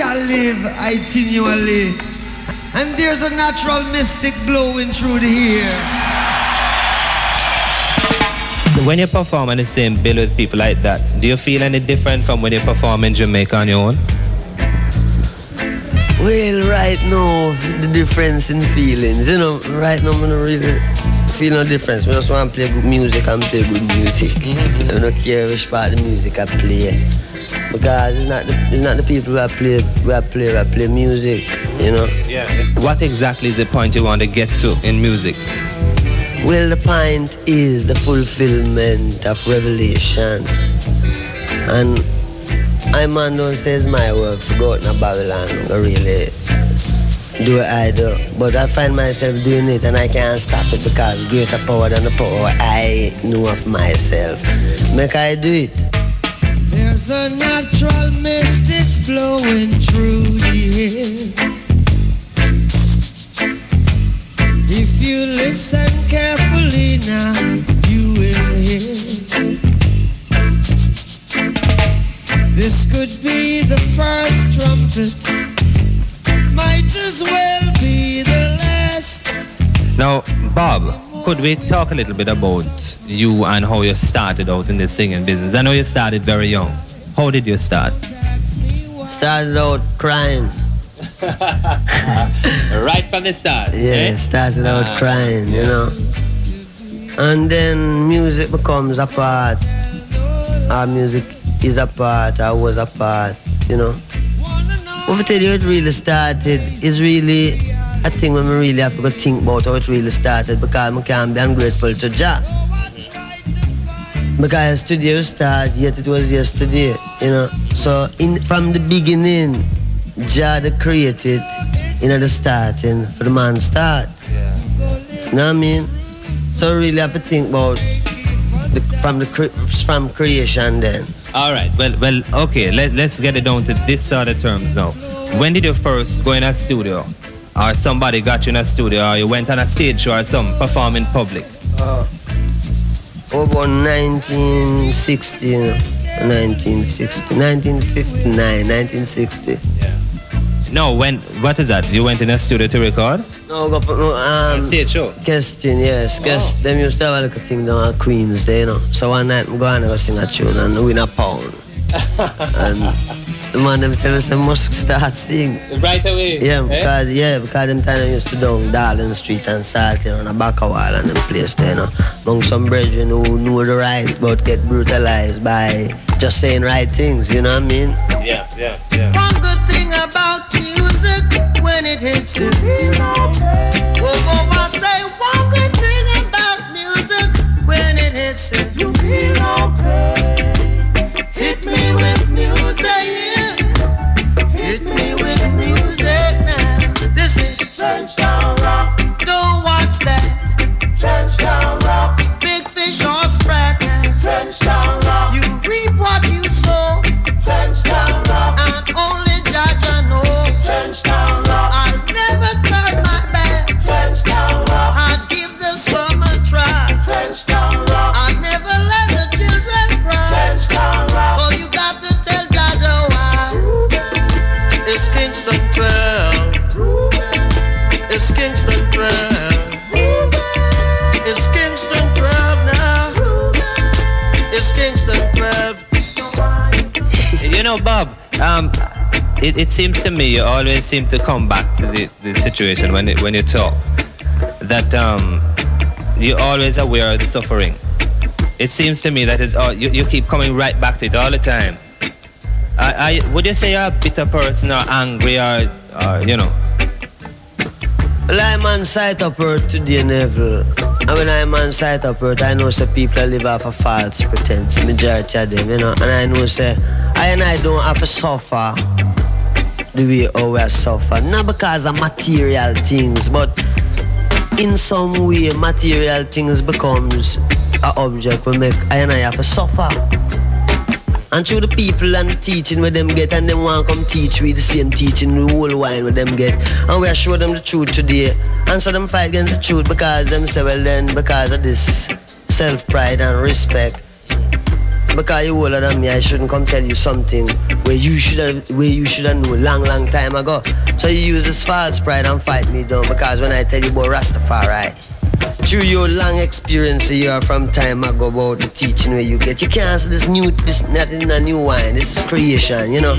I would say, Jah live continually. And there's a natural mystic blowing through the air. When you perform on the same bill with people like that, do you feel any different from when you perform in Jamaica on your own? Well, right now, the difference in feelings, you know, right now, I don't really feel no difference. We just want to play good music and play good music. Mm-hmm. So I don't care which part of the music I play. Because it's not the, it's not the people who I play, who I play, who I play music, you know. Yeah. What exactly is the point you want to get to in music? Well, the point is the fulfillment of revelation. And I man don't say it's my work for go out in Babylon, really do what I do. But I find myself doing it and I can't stop it because greater power than the power I know of myself. Make I do it. There's a natural mystic flowing through the air. If you listen carefully now, you will hear. This could be the first trumpet might as well be the last. Now, Bob, could we talk a little bit about you and how you started out in the singing business? I know you started very young. How did you start? Started out crying. right from the start. Yeah, eh? started out uh, crying, you know. And then music becomes a part. Our music is a part, I was a part, you know. What I tell you, it really started is really a thing when we really have to think about how it really started because I can't be ungrateful to Jah. Because studio started, yet it was yesterday, you know. So in from the beginning, Jah the created, you know, the starting for the man start. Yeah. You know what I mean? So really have to think about the, from the from creation then. All right. Well, well. Okay. Let Let's get it down to this sort of terms now. When did you first go in a studio, or somebody got you in a studio, or you went on a stage show or some perform in public? Uh, over 1960, 1960, 1959, 1960. Yeah. No, when what is that? You went in a studio to record? No, go no, um, stage show. Keston, yes. Oh. them used to have a little thing down at Queens, there, you know. So one night I'm going to sing a tune and win a pound. and the man them tell us I must start sing. Right away. Yeah, eh? because yeah, because them time I used to down Darling Street and start you know, on a back a wall and them place there, you know. Among some brethren who know the right but get brutalized by just saying right things, you know what I mean? Yeah, yeah, yeah. One good thing about music when it hits you. Oh, oh, I say one good thing about music when it hits you. You feel okay. It, it seems to me you always seem to come back to the, the situation when it, when you talk that um, you're always aware of the suffering. It seems to me that is all, you, you keep coming right back to it all the time. I, I, would you say you're a bitter person or angry or, or you know? Well, I'm on sight up earth today, Neville. And when I'm on sight of earth, I know say people live off a false pretense, majority of them, you know. And I know say I and I don't have to suffer the way how we suffer. Not because of material things, but in some way material things becomes an object we make I and I have to suffer. And through the people and the teaching where them get and them want come teach we the same teaching, the whole wine where them get. And we show them the truth today. And so them fight against the truth because them say, well then, because of this self-pride and respect, because you older than me, I shouldn't come tell you something where you should have where you should have known long, long time ago. So you use this false pride and fight me down because when I tell you about Rastafari, through your long experience you are from time ago about the teaching where you get, you can't see this new this nothing a new wine, this is creation, you know.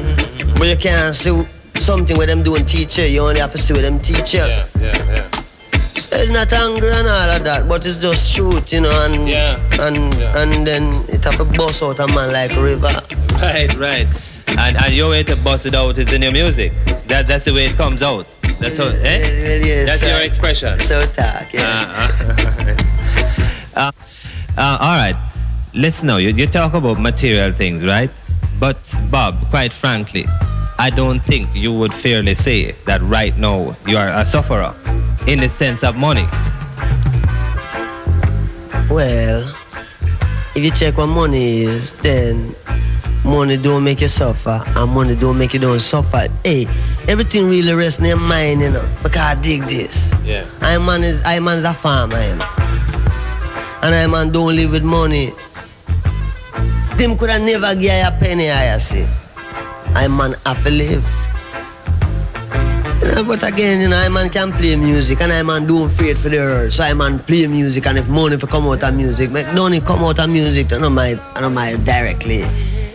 But you can't see something where them doing teacher, you only have to see with them teacher. Yeah, yeah, yeah. So it's not angry and all of that, but it's just truth, you know, and Yeah. and Yeah. and then it have to bust out a man like river. Right, right. And and your way to bust it out is in your music. That that's the way it comes out. That's how, It eh? really is, That's so- your expression. So talk, yeah. Uh, uh, uh, all right. Let's know. You, you talk about material things, right? But Bob, quite frankly, I don't think you would fairly say that right now you are a sufferer in the sense of money. Well, if you check what money is, then money don't make you suffer, and money don't make you don't suffer. Hey, everything really rests in your mind, you know. Because I dig this. Yeah. I man is I man's a farmer, you know. And I man don't live with money. Them could have never give you a penny, I see. I man have to live. You know, but again, you know, I man can play music and I man don't fear for the earth. So I man play music and if money for come out of music, make money come out of music, I know my I know my directly.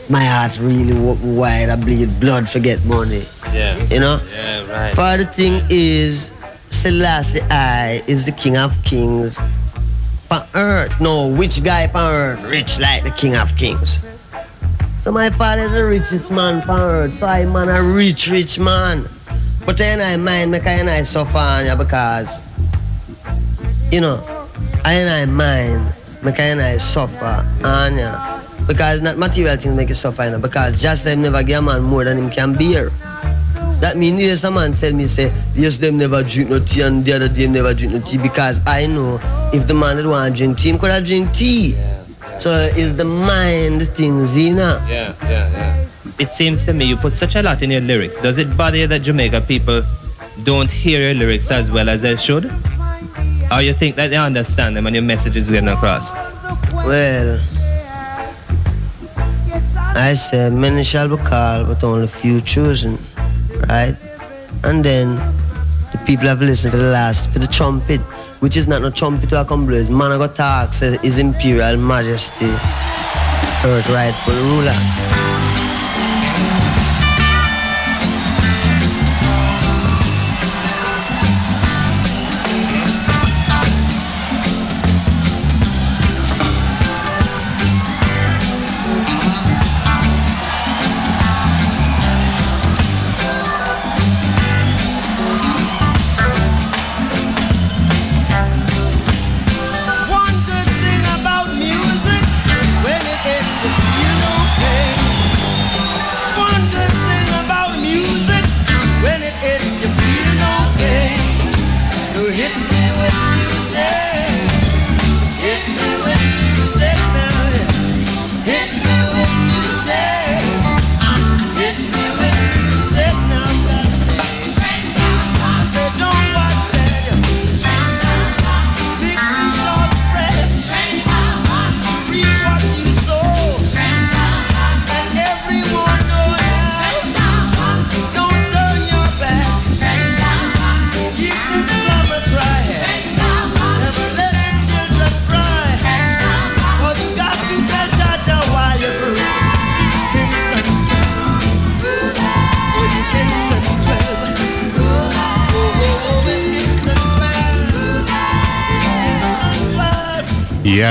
My heart really open wide, I bleed blood to get money. Yeah. You know? Yeah, right. For the thing is, Selassie I is the king of kings. On earth, no, which guy on earth rich like the king of kings? So my father is the richest man on earth. So I man a rich, rich man. But then I mind make I and I suffer ya because, you know, I and I mind make I and suffer ya. Because not material things make you suffer, you know, because just them never give a man more than him can bear. That means yes, a man tell me say yes, them never drink no tea and the other them never drink no tea because I know if the man that want drink tea, him could have drink tea. So it's the mind things, you know. Yeah, yeah, yeah. It seems to me you put such a lot in your lyrics. Does it bother you that Jamaica people don't hear your lyrics as well as they should? Or you think that they understand them and your message is getting across? Well, I said many shall be called, but only few chosen, right? And then the people have listened for the last, for the trumpet, which is not no trumpet to come blaze. Man, got talk, His Imperial Majesty, Earth rightful ruler.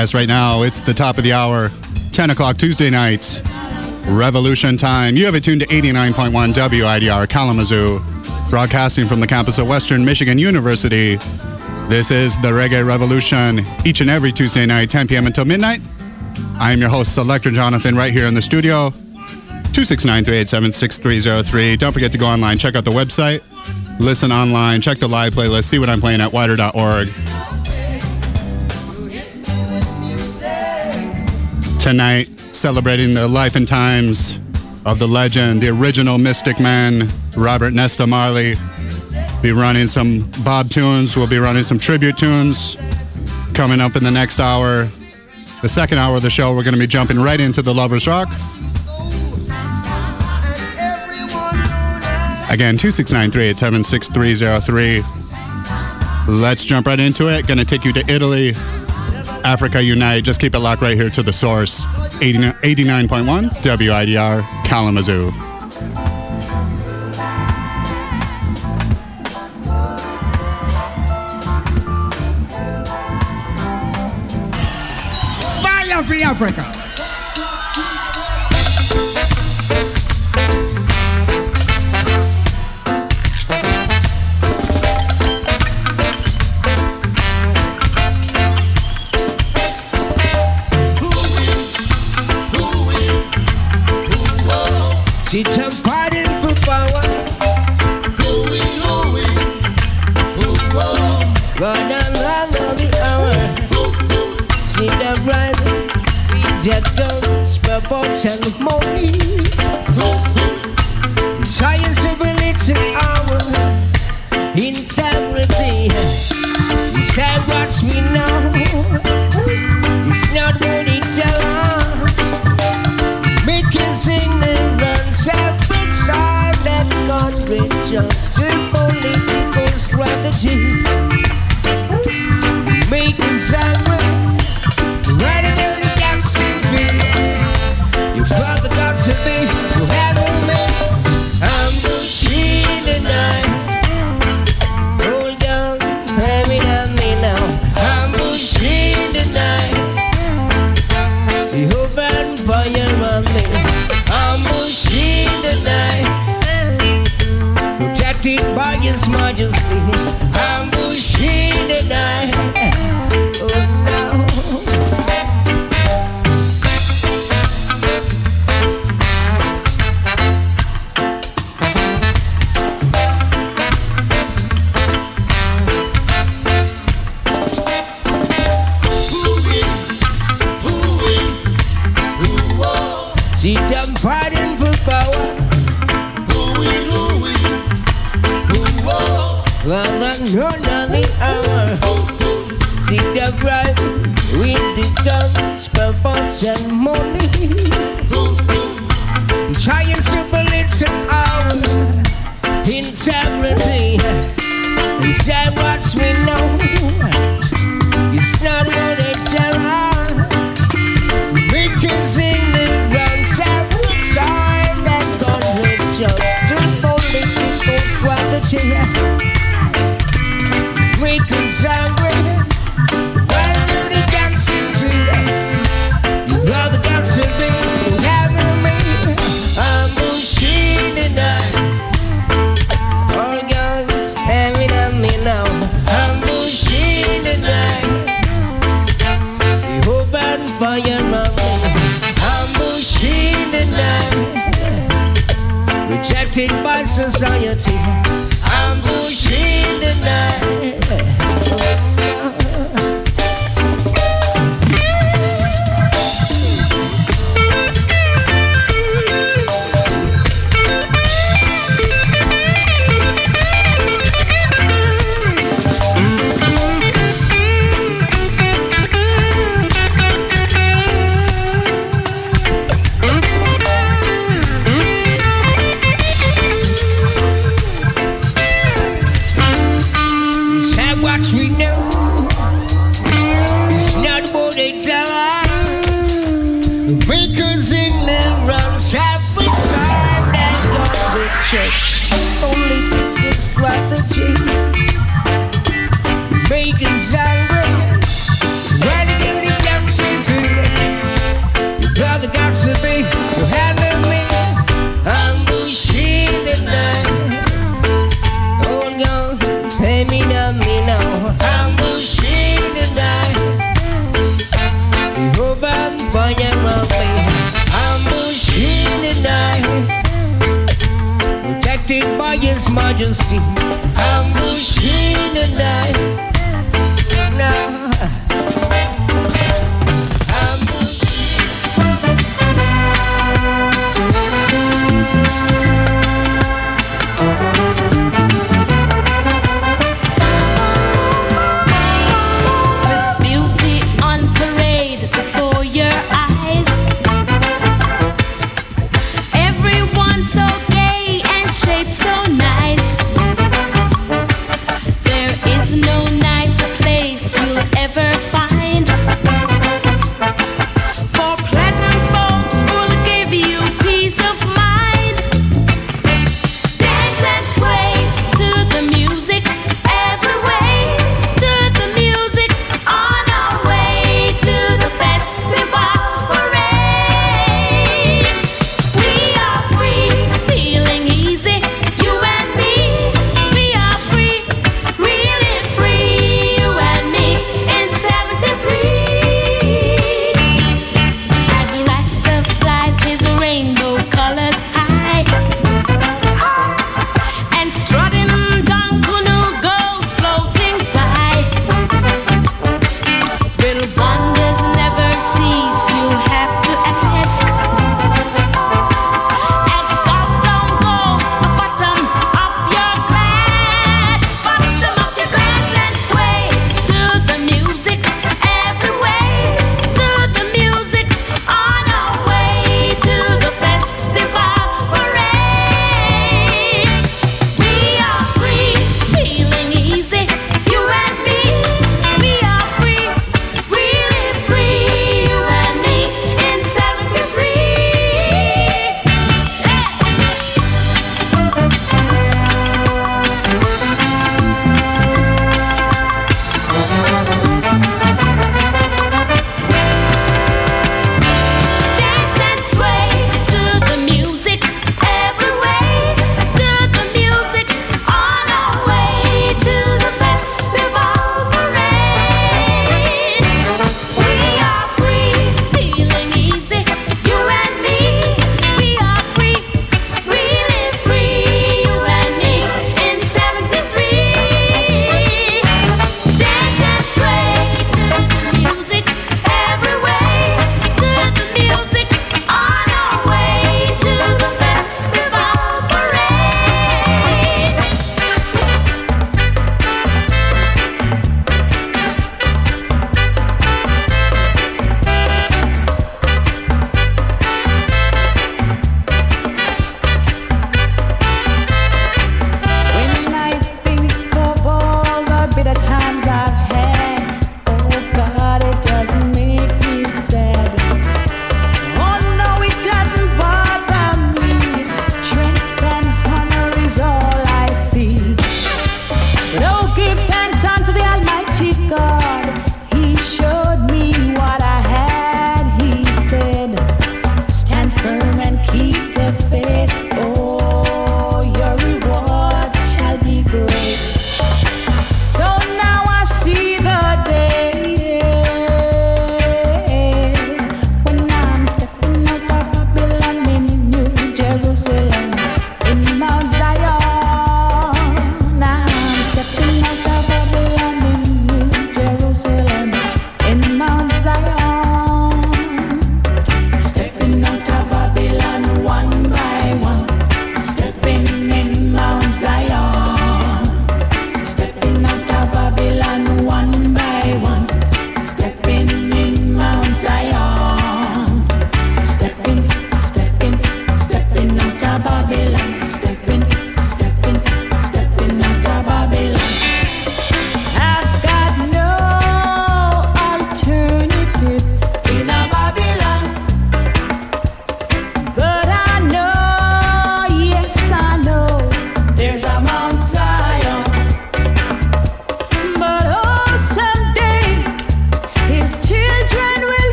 12. Yes, right now it's the top of the hour, 10 o'clock Tuesday nights, Revolution time. You have it tuned to 89.1 WIDR Kalamazoo, broadcasting from the campus of Western Michigan University. This is the Reggae Revolution, each and every Tuesday night, 10 p.m. until midnight. I am your host, Selector Jonathon, right here in the studio. 269-387-6303. Don't forget to go online, check out the website, listen online, check the live playlist, see what I'm playing at wider.org. tonight, celebrating the life and times of the legend, the original Mystic Man, Robert Nesta Marley. Be running some Bob tunes. We'll be running some tribute tunes coming up in the next hour. The second hour of the show, we're going to be jumping right into the Lovers Rock. Again, 269 Let's jump right into it. Going to take you to Italy. Africa Unite. Just keep it locked right here to the source 89, 89.1 WIDR Kalamazoo. Fire free Africa! Jagger, spelbot en monie.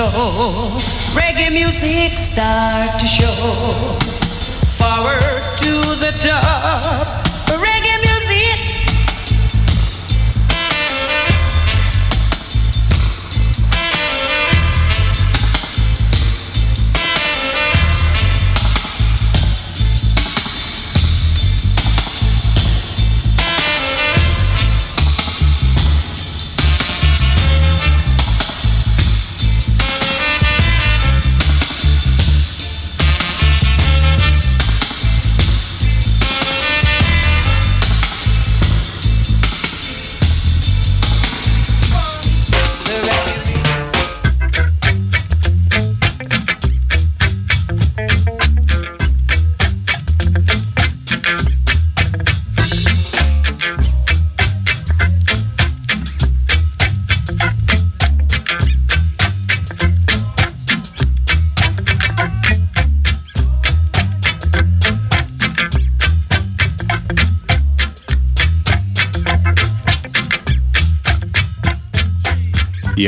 So reggae music start to show forward to the top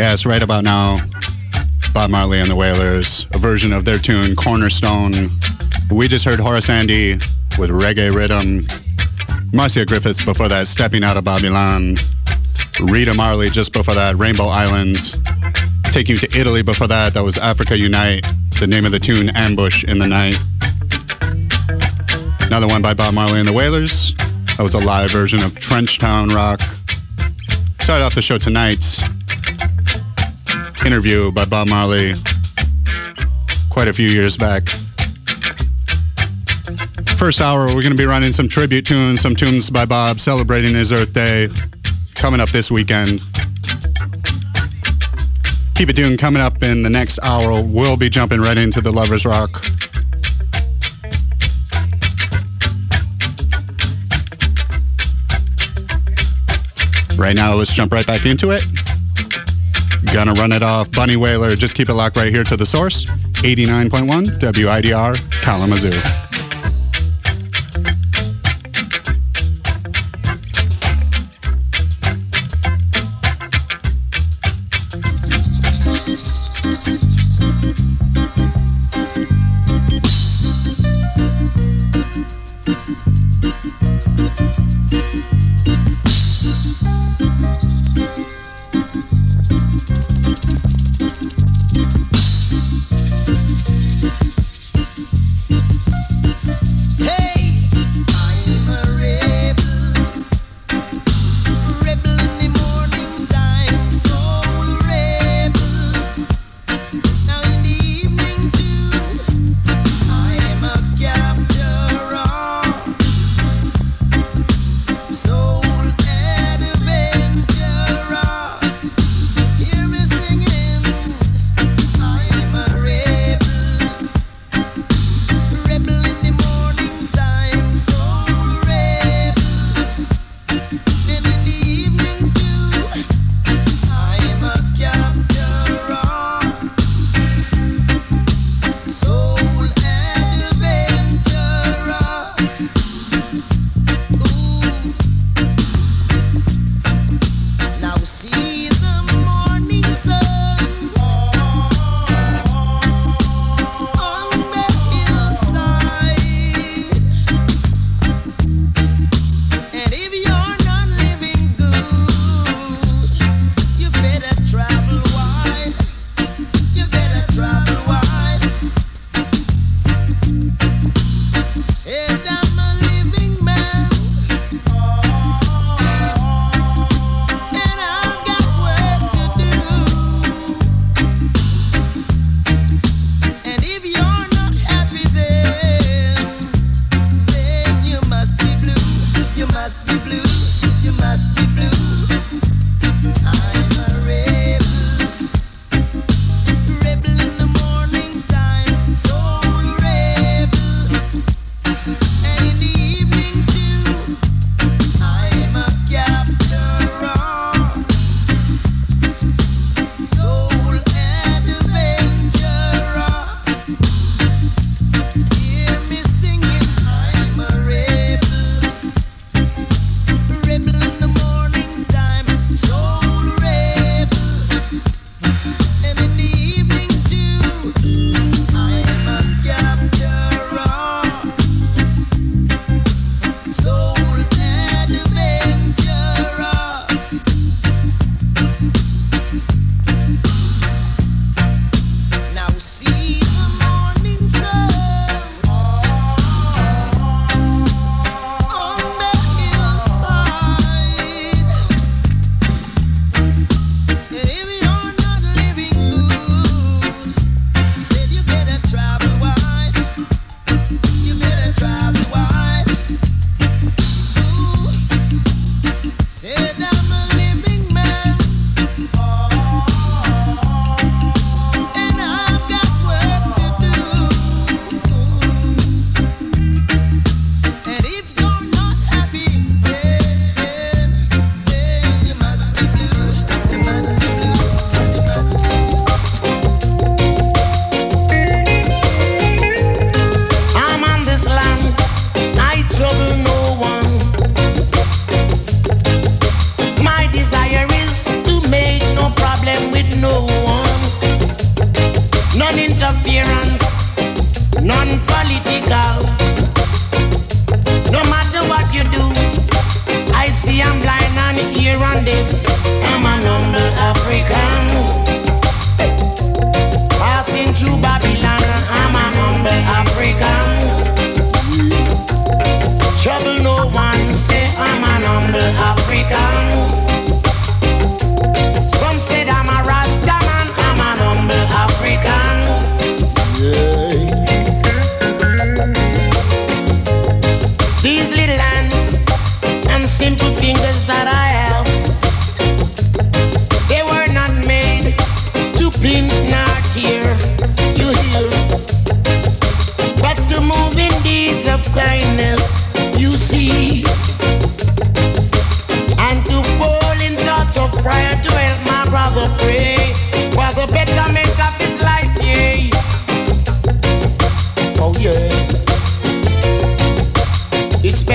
Yes, right about now, Bob Marley and the Wailers, a version of their tune Cornerstone. We just heard Horace Andy with reggae rhythm. Marcia Griffiths before that, Stepping Out of Babylon. Rita Marley just before that, Rainbow Islands. Taking you to Italy before that, that was Africa Unite. The name of the tune, Ambush in the Night. Another one by Bob Marley and the Wailers. That was a live version of Trenchtown Rock. Started off the show tonight interview by Bob Marley quite a few years back. First hour, we're going to be running some tribute tunes, some tunes by Bob celebrating his Earth Day coming up this weekend. Keep it tuned. Coming up in the next hour, we'll be jumping right into the Lovers Rock. Right now, let's jump right back into it. Gonna run it off. Bunny Wailer. Just keep it locked right here to the source. 89.1 WIDR Kalamazoo.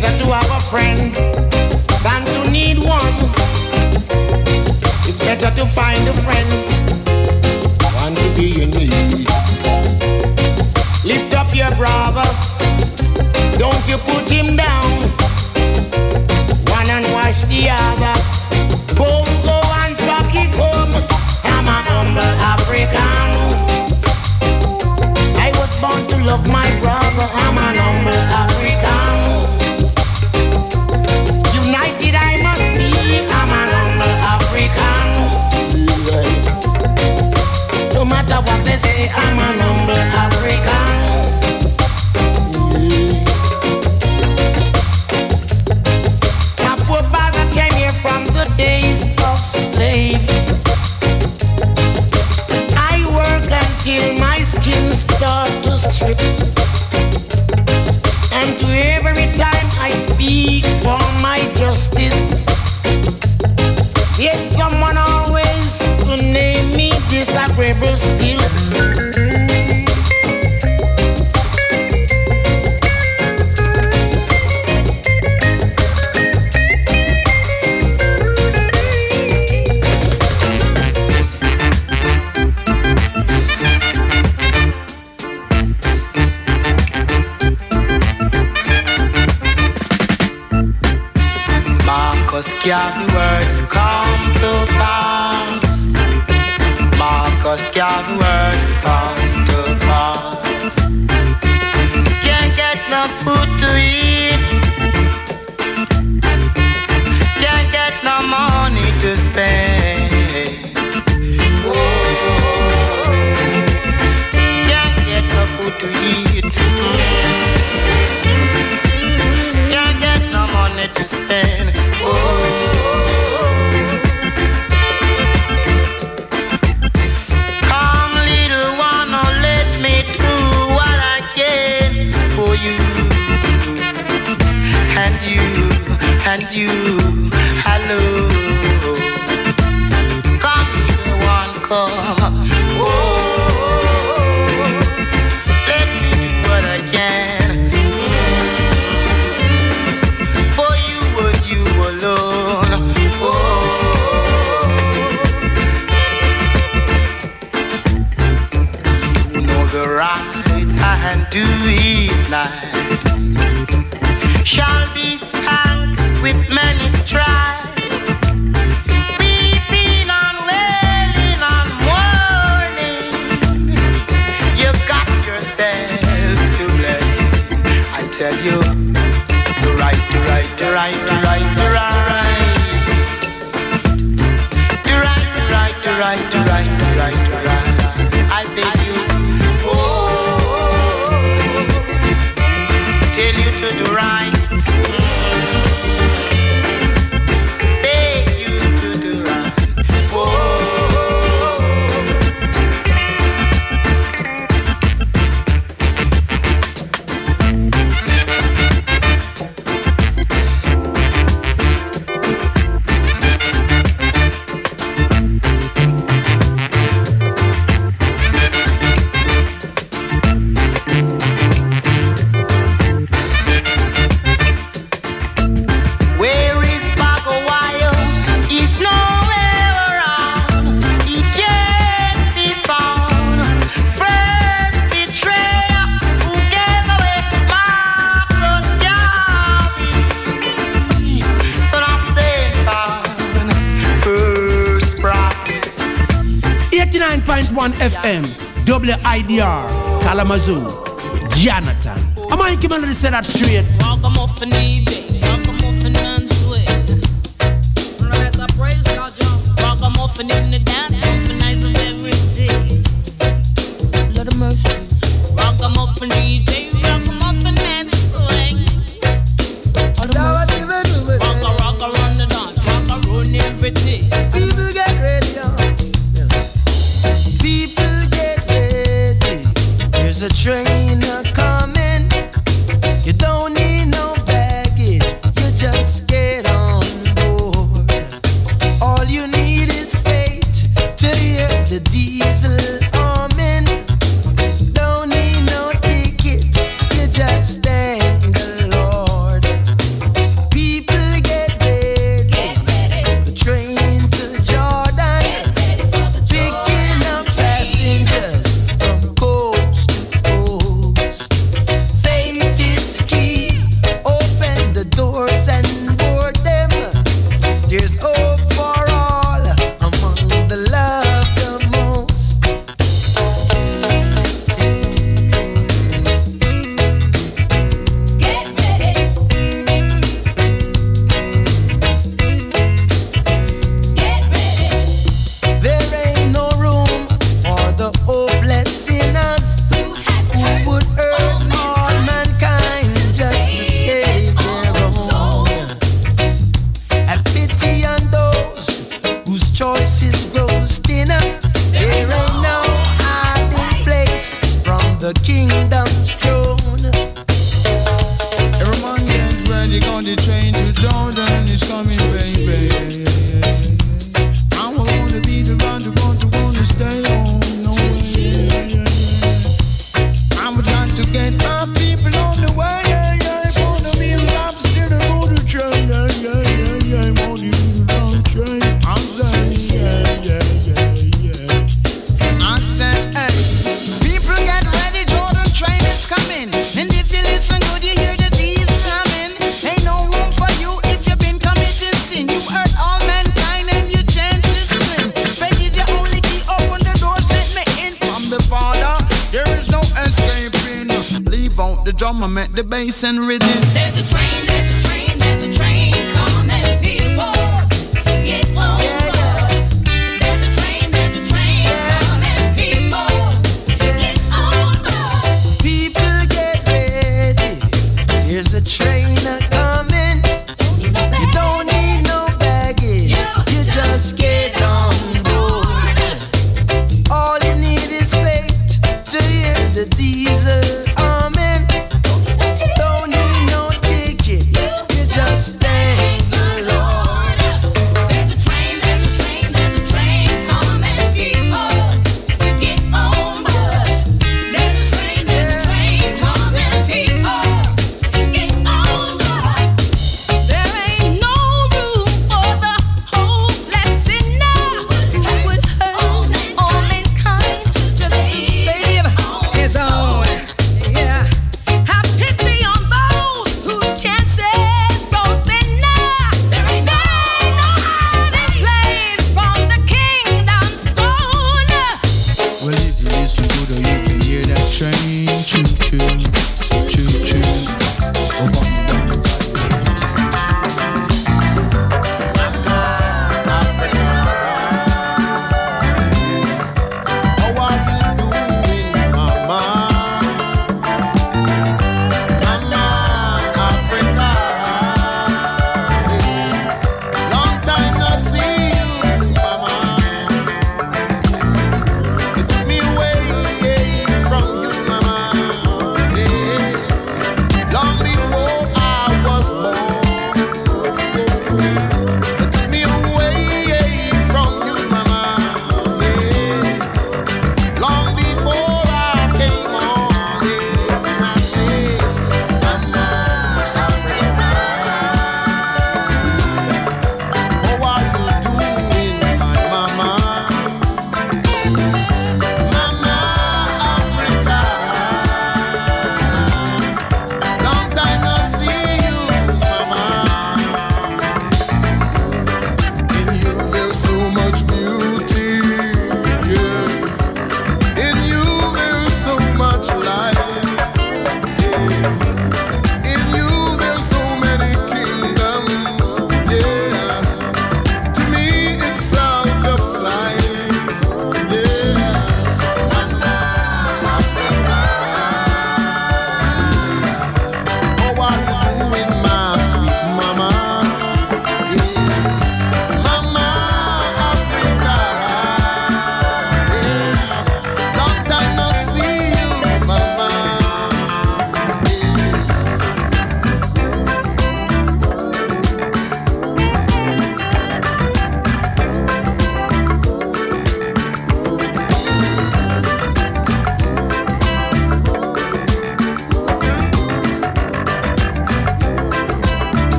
better to have a friend than to need one. It's better to find a friend than to be in need. Lift up your brother, don't you put him down. schiavi 101 FM, WIDR, Kalamazoo, with Jonathon. Am I making melody say that straight? Off.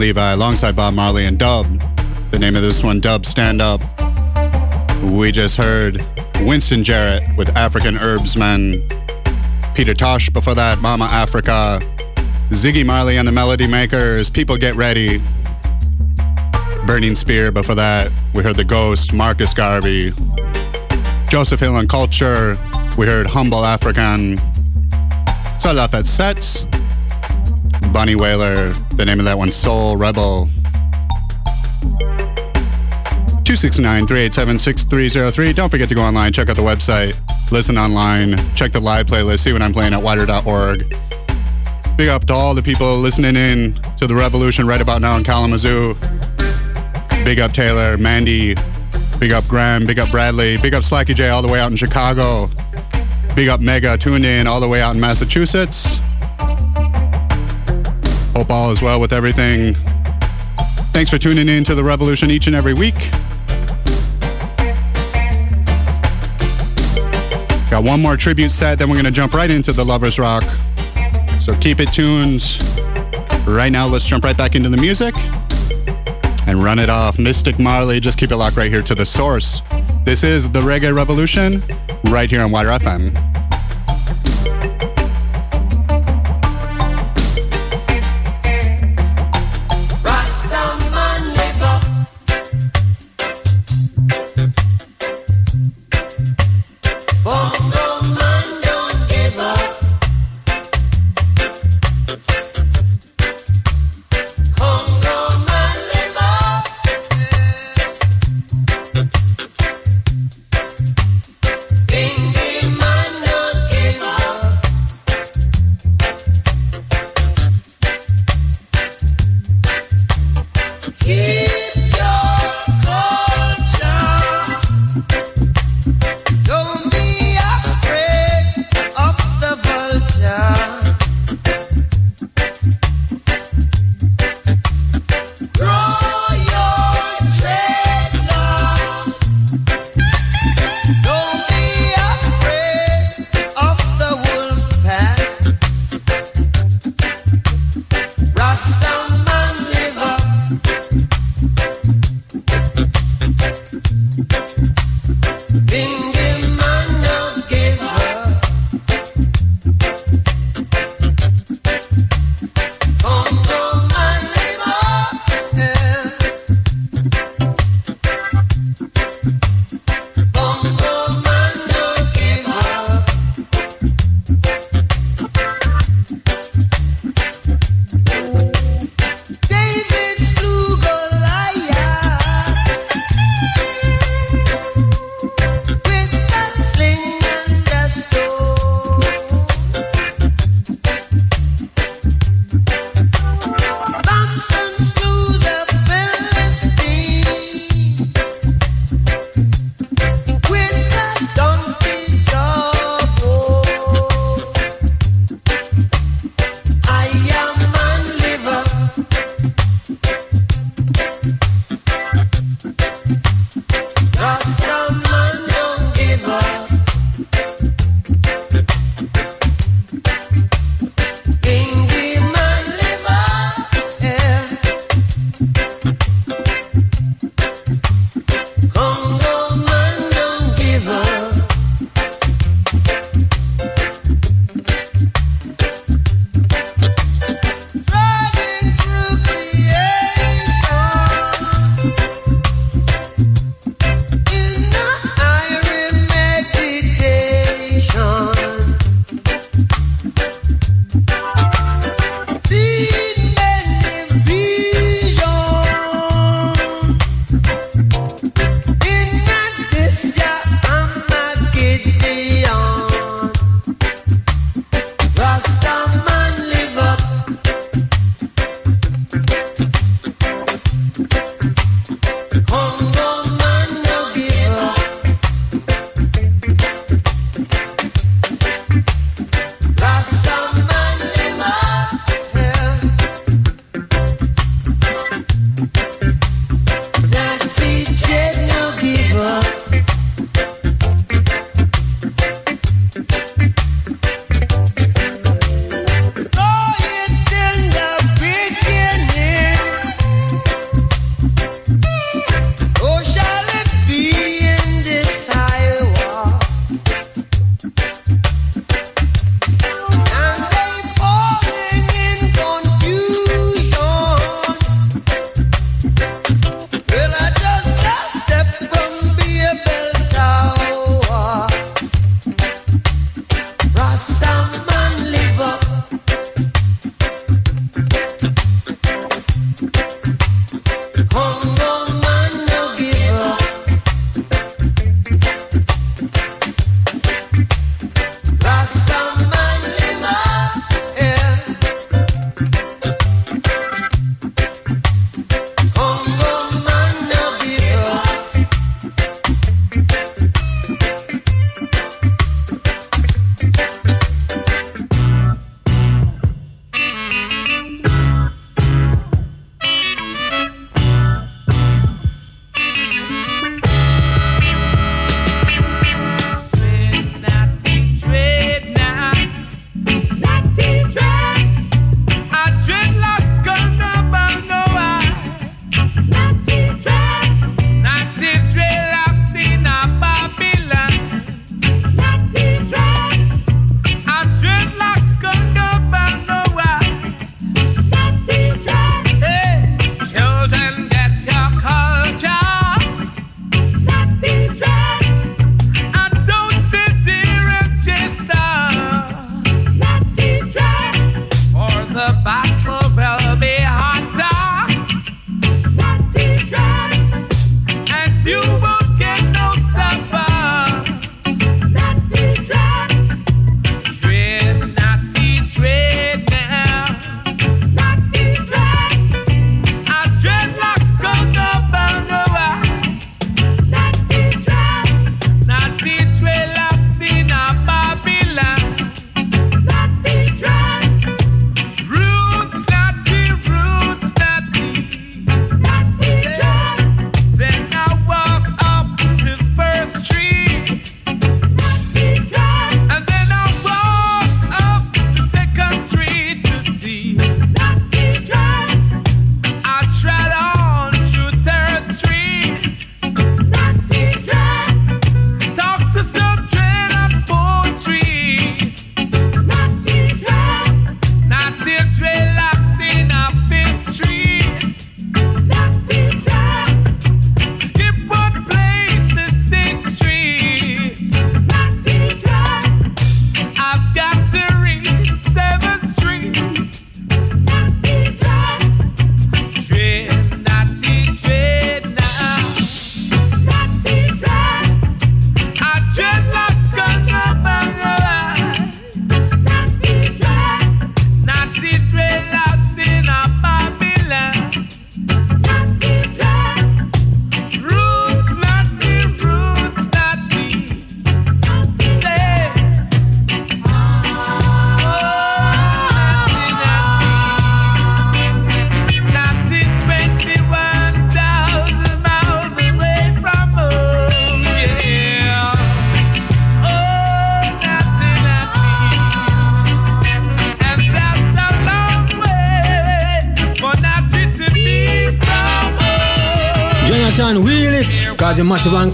Levi, alongside Bob Marley and Dub. The name of this one, Dub Stand Up. We just heard Winston Jarrett with African Herbsman, Peter Tosh before that, Mama Africa, Ziggy Marley and the Melody Makers, People Get Ready, Burning Spear before that, we heard The Ghost, Marcus Garvey, Joseph Hill and Culture, we heard Humble African, Salafat Sets, Bunny Wailer, the name of that one, Soul Rebel. 269-387-6303. Don't forget to go online, check out the website, listen online, check the live playlist, see what I'm playing at widr.org. Big up to all the people listening in to the revolution right about now in Kalamazoo. Big up Taylor, Mandy, big up Graham, big up Bradley, big up Slacky J all the way out in Chicago. Big up Mega tuned in all the way out in Massachusetts. Hope all is well with everything. Thanks for tuning in to the revolution each and every week. Got one more tribute set, then we're going to jump right into the Lovers Rock. So keep it tuned. Right now, let's jump right back into the music and run it off. Mystic Marley, just keep it locked right here to the source. This is the Reggae Revolution right here on WIDR FM.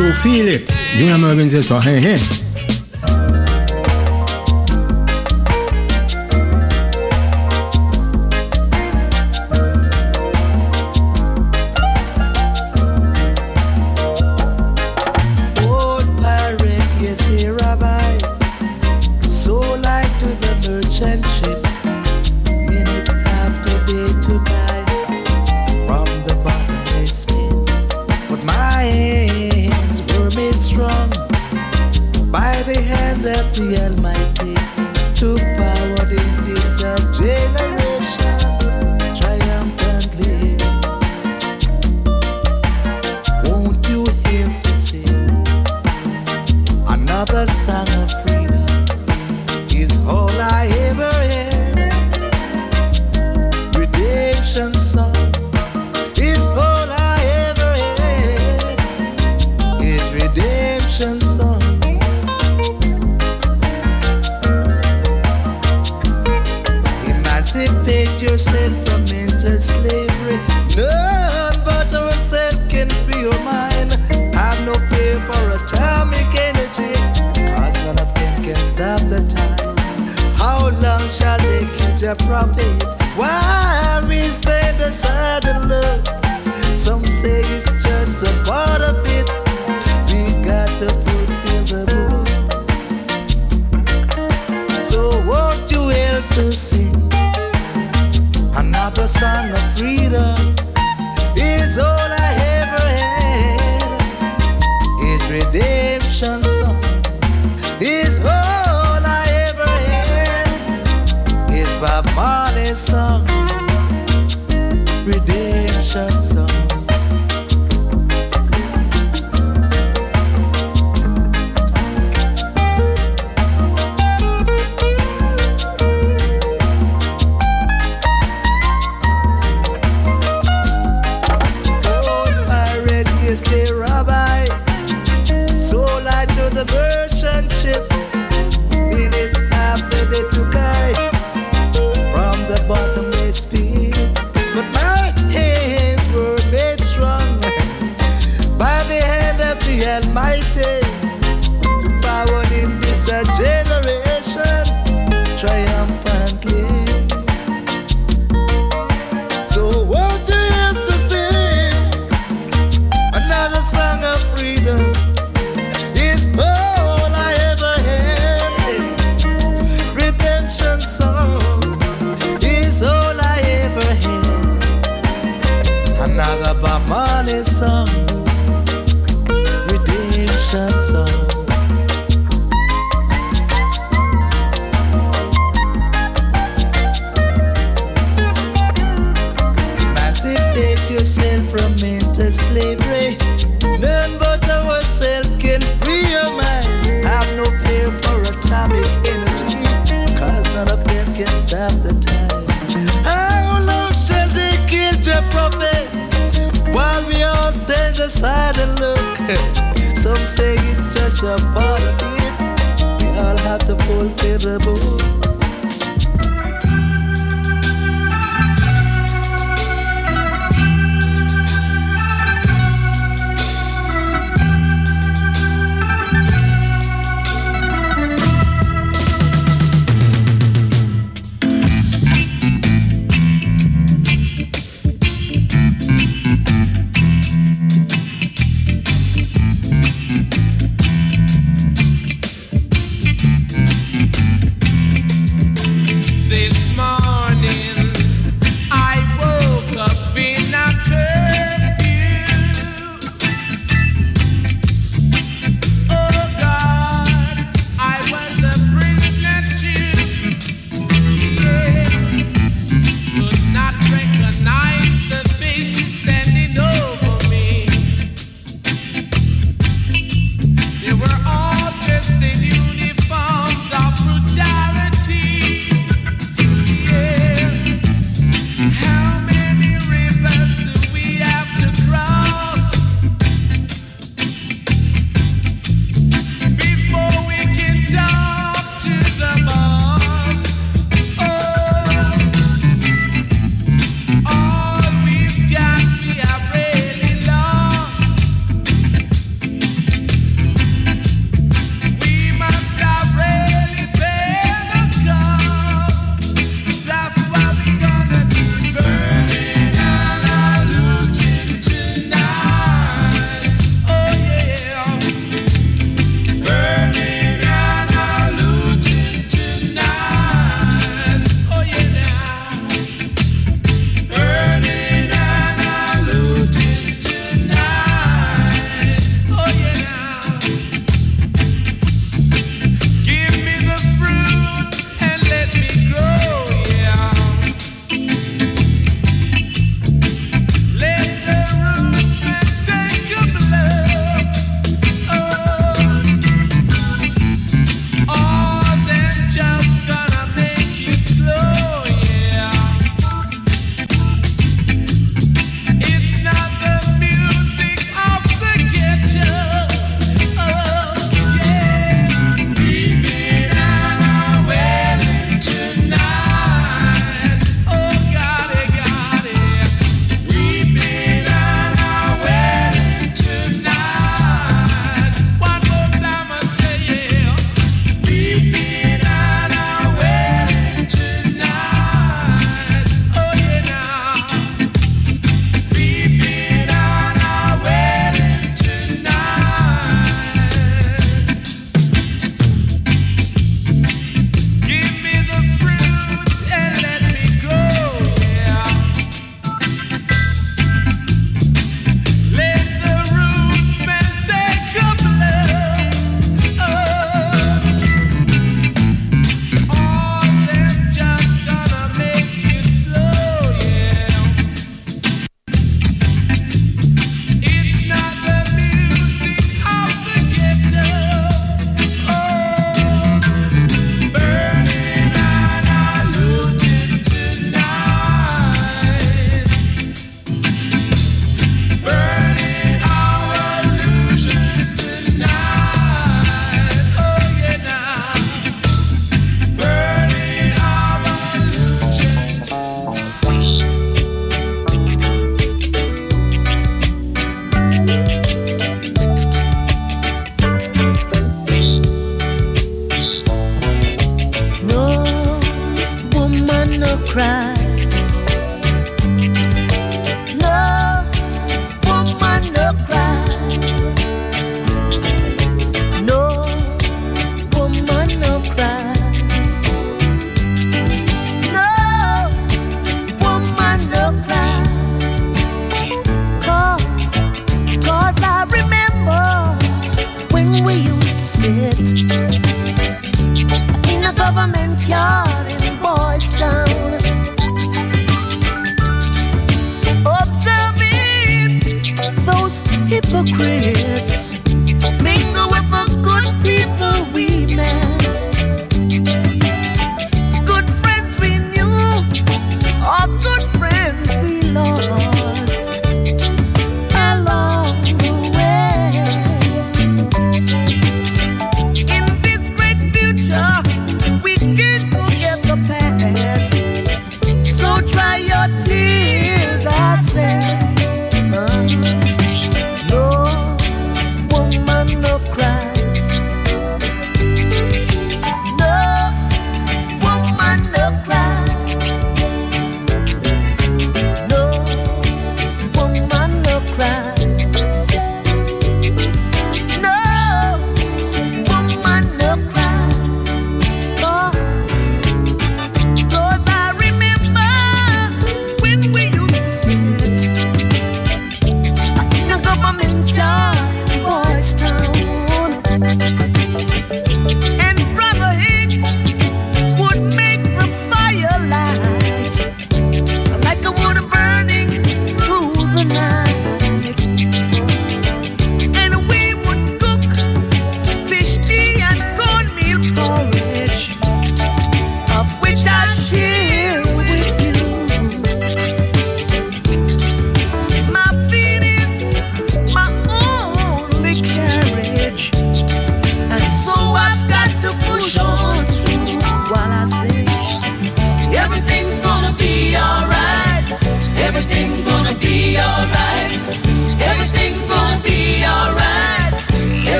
Crew feel it. Junior Murvin says so, hey, hey.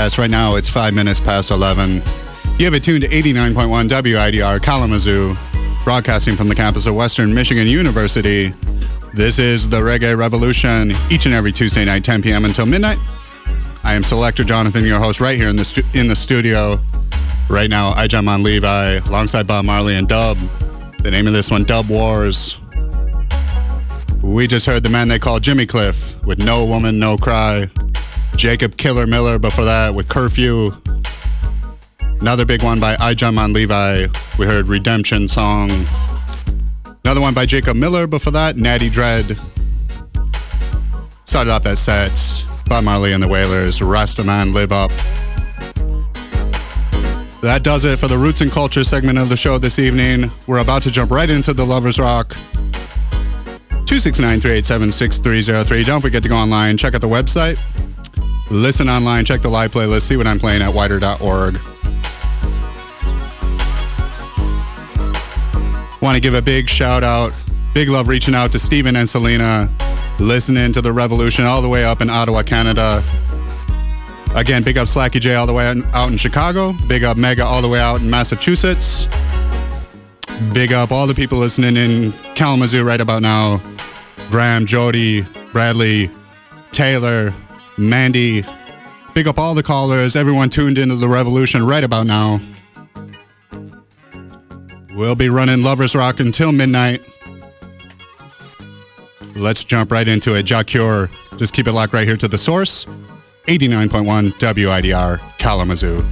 Right now, it's five minutes past 11. You have it tuned to 89.1 WIDR Kalamazoo, broadcasting from the campus of Western Michigan University. This is the Reggae Revolution, each and every Tuesday night, 10 p.m. until midnight. I am Selector Jonathon, your host, right here in the, stu- in the studio. Right now, Ijahman Levi, alongside Bob Marley and Dub. The name of this one, Dub Wars. We just heard the man they call Jimmy Cliff with No Woman, No Cry. Jacob Killer Miller before that with Curfew. Another big one by Ijahman Levi. We heard Redemption Song. Another one by Jacob Miller before that, Natty Dread. Started off that set, Bob Marley and the Wailers, Rastaman Live Up. That does it for the Roots and Culture segment of the show this evening. We're about to jump right into the Lovers Rock. 269-387-6303. Don't forget to go online, check out the website, listen online, check the live playlist, see what I'm playing at widr.org. Want to give a big shout out, big love reaching out to Stephen and Selena, listening to the revolution all the way up in Ottawa, Canada. Again, big up Slacky J all the way out in Chicago. Big up Mega all the way out in Massachusetts. Big up all the people listening in Kalamazoo right about now. Graham, Jody, Bradley, Taylor, Mandy. Big up all the callers, everyone tuned into the revolution right about now. We'll be running Lovers Rock until midnight. Let's jump right into it. Jah Cure. Just keep it locked right here to the source. 89.1 WIDR Kalamazoo.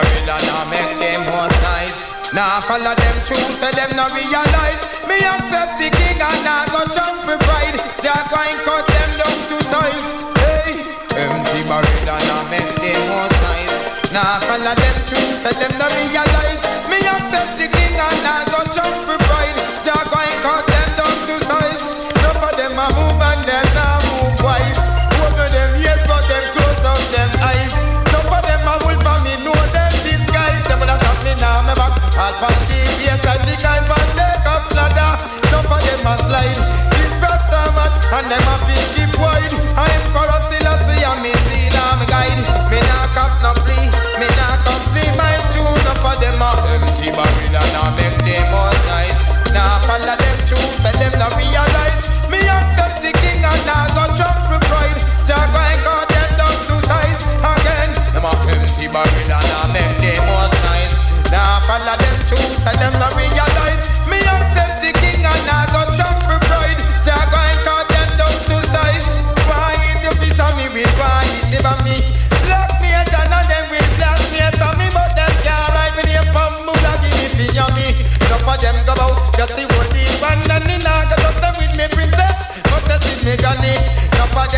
gorilla now make them more nice. Now follow them truth, tell them no realize. Me accept the king and I go jump for pride. Jack wine cut them down to size. Hey, empty barrel and I make them more nice. Now follow them truth, tell them no realize. And them a feel keep wide. I am for a Selassie and me seal me guide. Me nah cap no plea, me nah complete my tune. Enough of them a empty barrel and I make them all night. Nah follow them truth, but them not realize. Me accept the king and I go jump for pride. Jaguar and cut them down to size again. Them a empty barrel and I make them all nice. Nah follow them truth, but them not realize.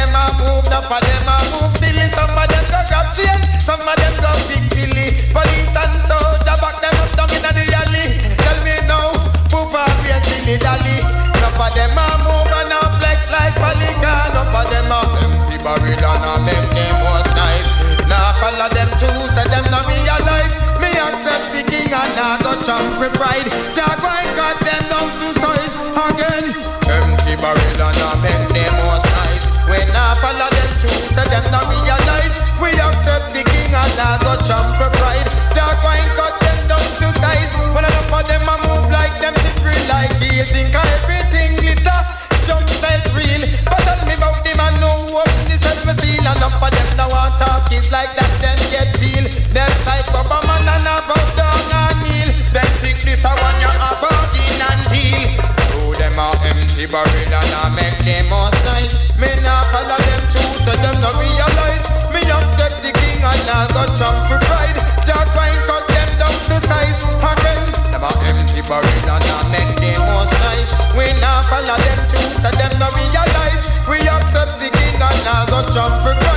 Them a move, enough of them a move silly. Some of them go grab chain, some of them go big Billy. Police and soldier back them up down in the alley. Tell me now, who for great silly dally? Enough of them a move and a flex like polygon. Enough of them a empty barrel and a make them most nice. Now follow them choose and them not realize. Me accept the king and I go jump with pride. Jaguar got them down to size I follow them choose and them not realize. We accept the king and I go jump with pride. Jaguar got them down to size. When I look for them I move like them different like he think of everything glitter. Jump size real, but tell me about the man no open the self seal Enough of them now want talk is like that them get feel Them side Baba man and a bow down and kneel Them think this a one you're a bargain and deal So them a empty barrel and I follow them true so them no realize. We accept the king and I go jump for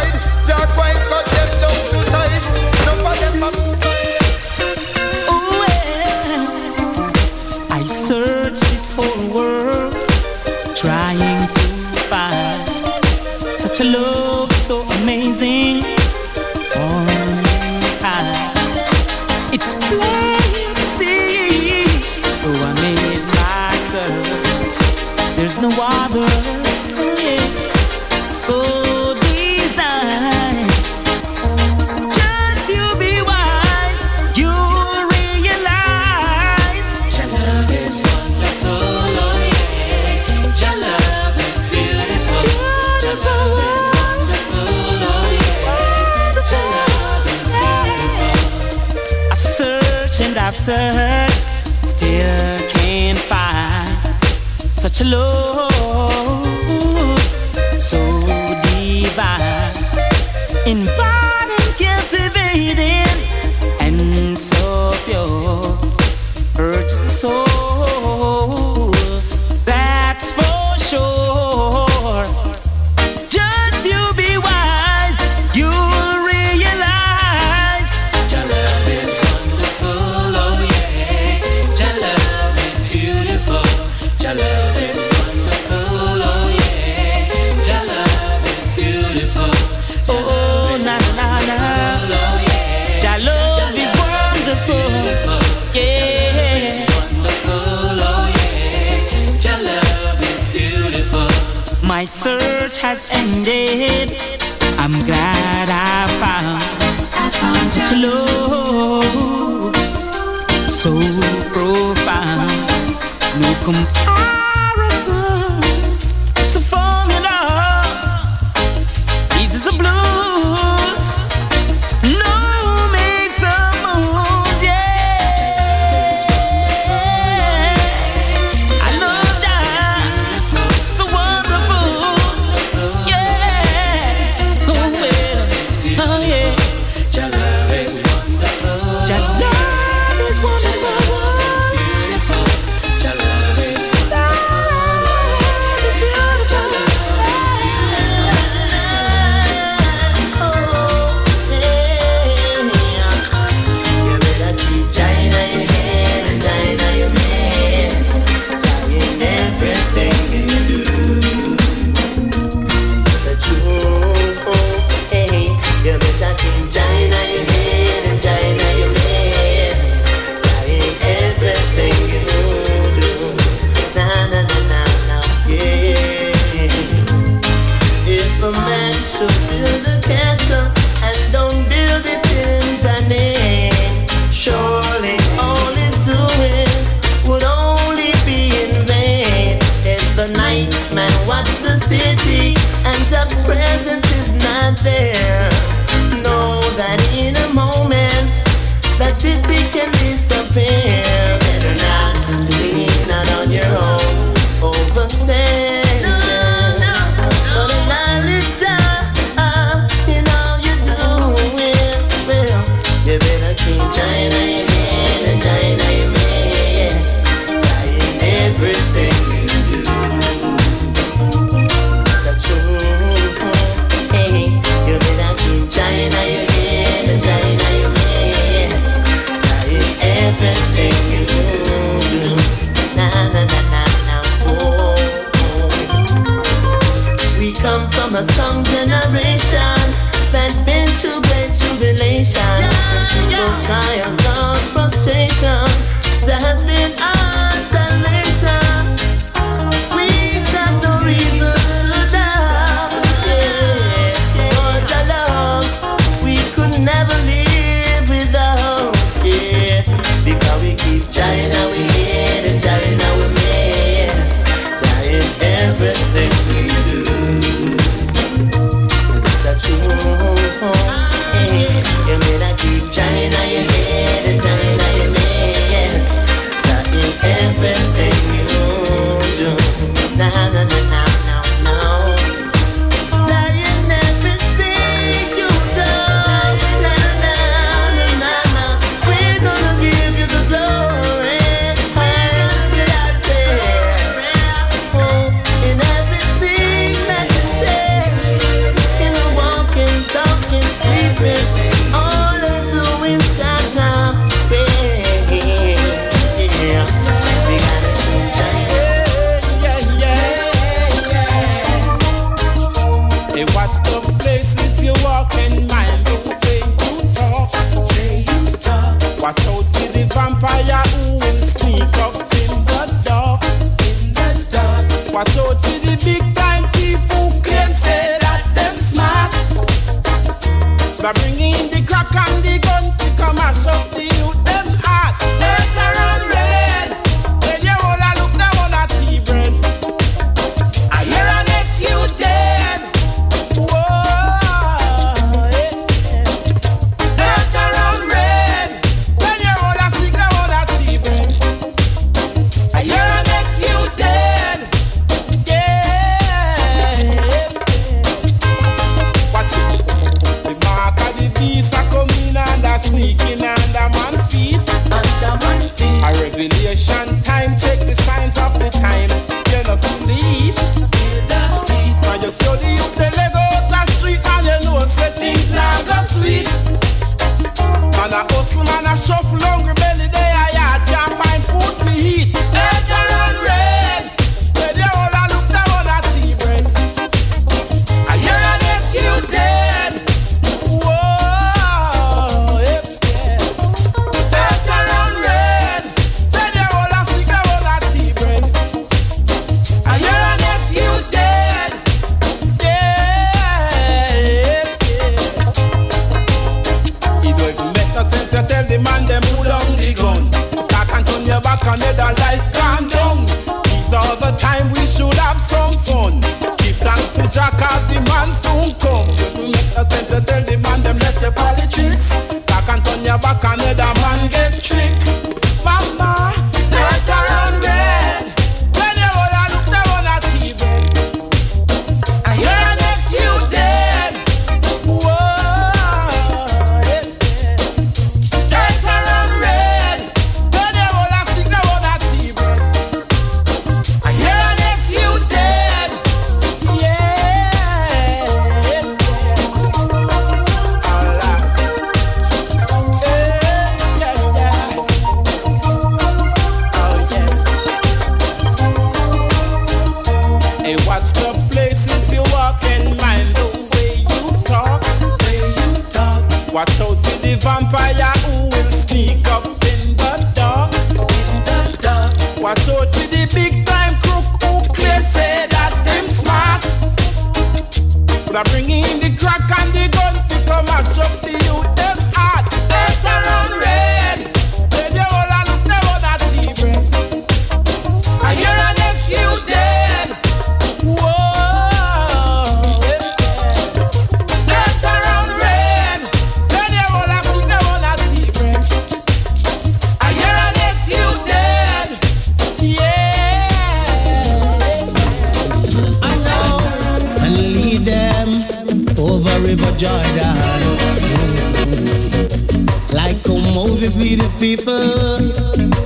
Lead his people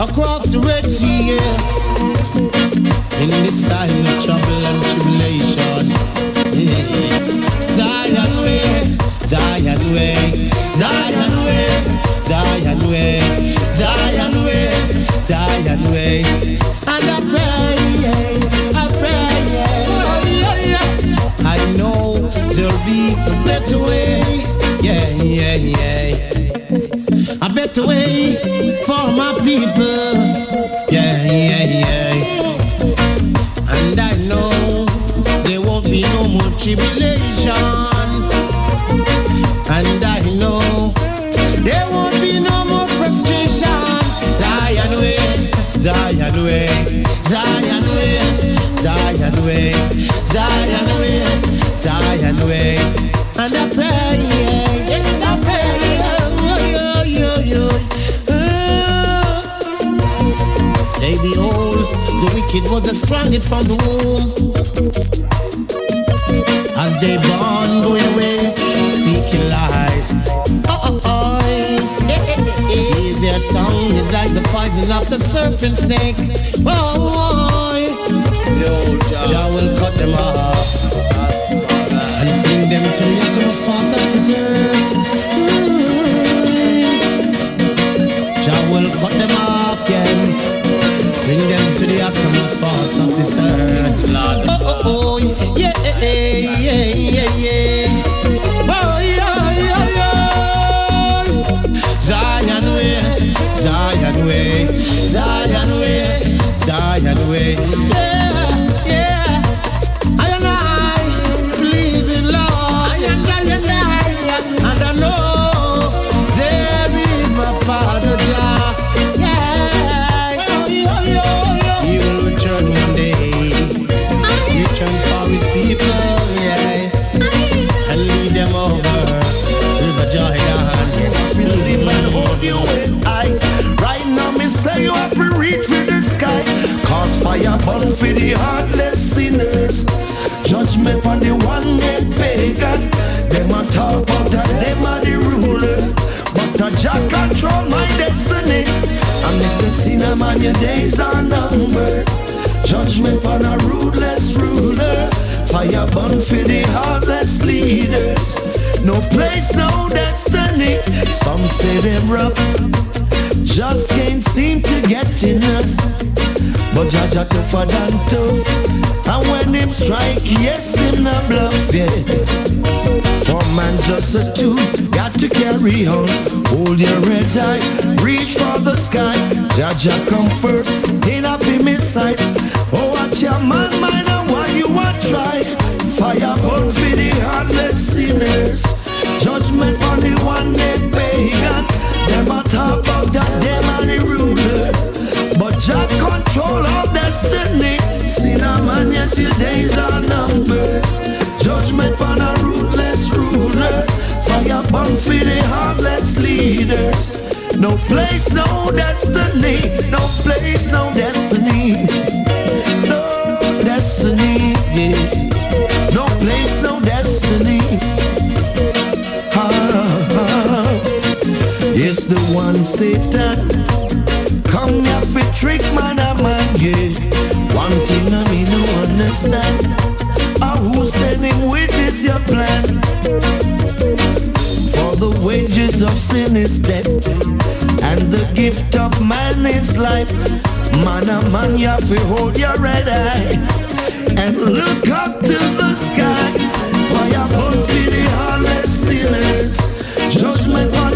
across the Red Sea. Yeah. In this time of trouble and tribulation. Yeah. Zion way, Zion way, Zion way, Zion way, Zion way, Zion way. And I pray, yeah, I pray, yeah. I know there'll be a better way, yeah, yeah, yeah. Better way for my people, yeah, yeah, yeah. And I know there won't be no more tribulation. And I know there won't be no more frustration. Zion way, Zion way, Zion way, Zion way, Zion way, Zion way. And I pray, the wicked was estranged from the womb. As they born going away, speaking lies. Oh, oh, oh. Their tongue is like the poison of the serpent snake. Oh, oh. Jah will cut them off uh, and fling them to the uttermost part of the dirt. Lord. Oh, oh, oh, yeah, yeah, yeah, for the heartless sinners. Judgment on the one get pagan. Them a talk about that them are the ruler. But the Jah control my destiny. Me say sinner man your days are numbered. Judgment on a ruthless ruler. Fire burn for the heartless leaders. No place, no destiny. Some say them rough. Just can't seem to get enough But Jaja tougher than tough And when him strike, yes, him not bluff, yeah. For man just a two, got to carry on. Hold your head high, reach for the sky. Jaja come first, ain't up in sight. Oh, watch your man, mind and why you want try? Fire burn for the heartless sinners days are numbered. Judgment on a ruthless ruler. Fire burn for the heartless leaders. No place, no destiny. No place, no destiny sin is death, and the gift of man is life. Man a man, you have to hold your red eye and look up to the sky. Fire burn for the heartless sinners. Judgment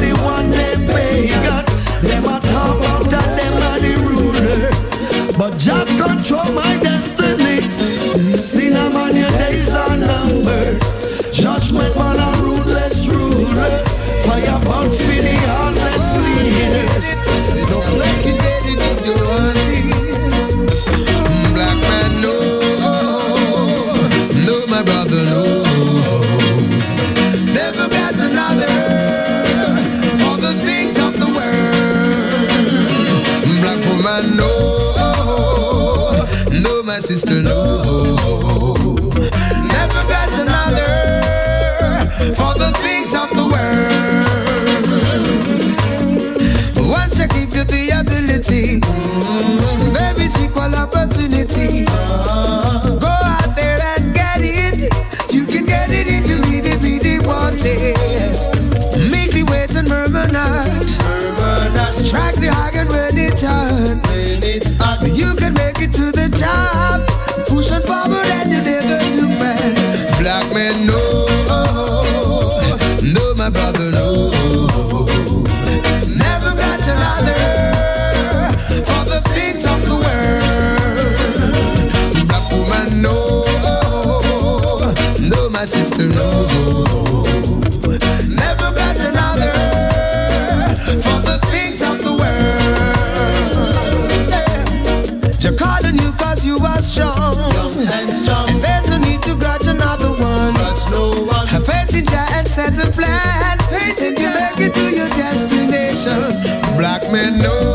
man no.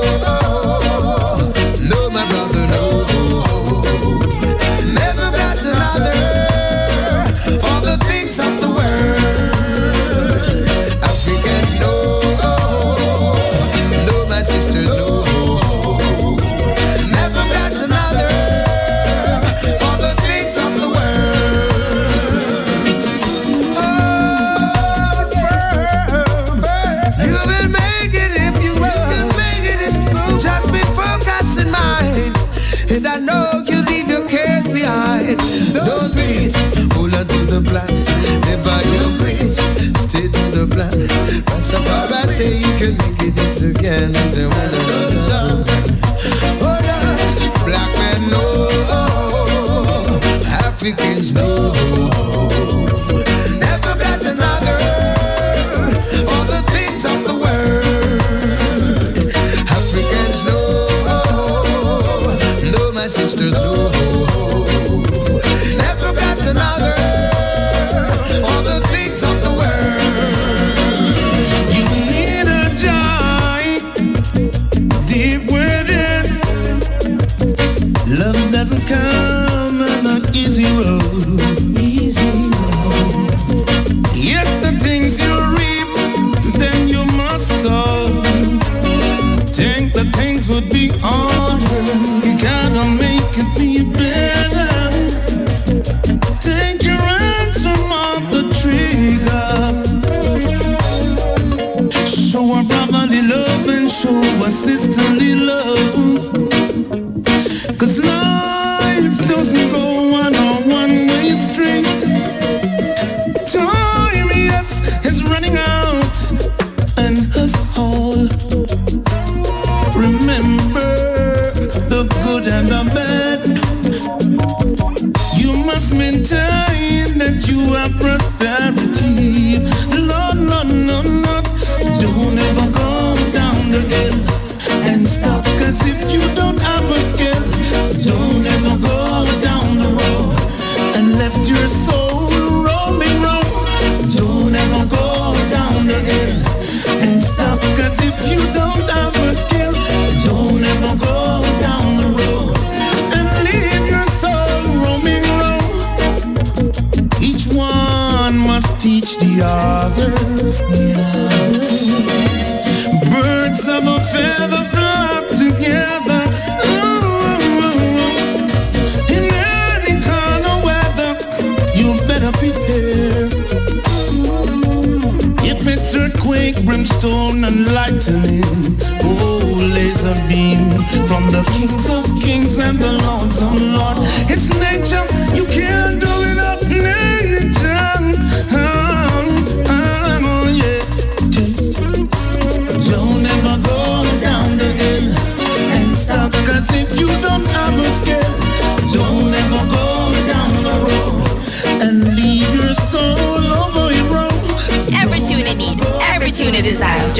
say you can make it just again. I say, hold on, hold on, hold on. Black men know, Africans know. You can't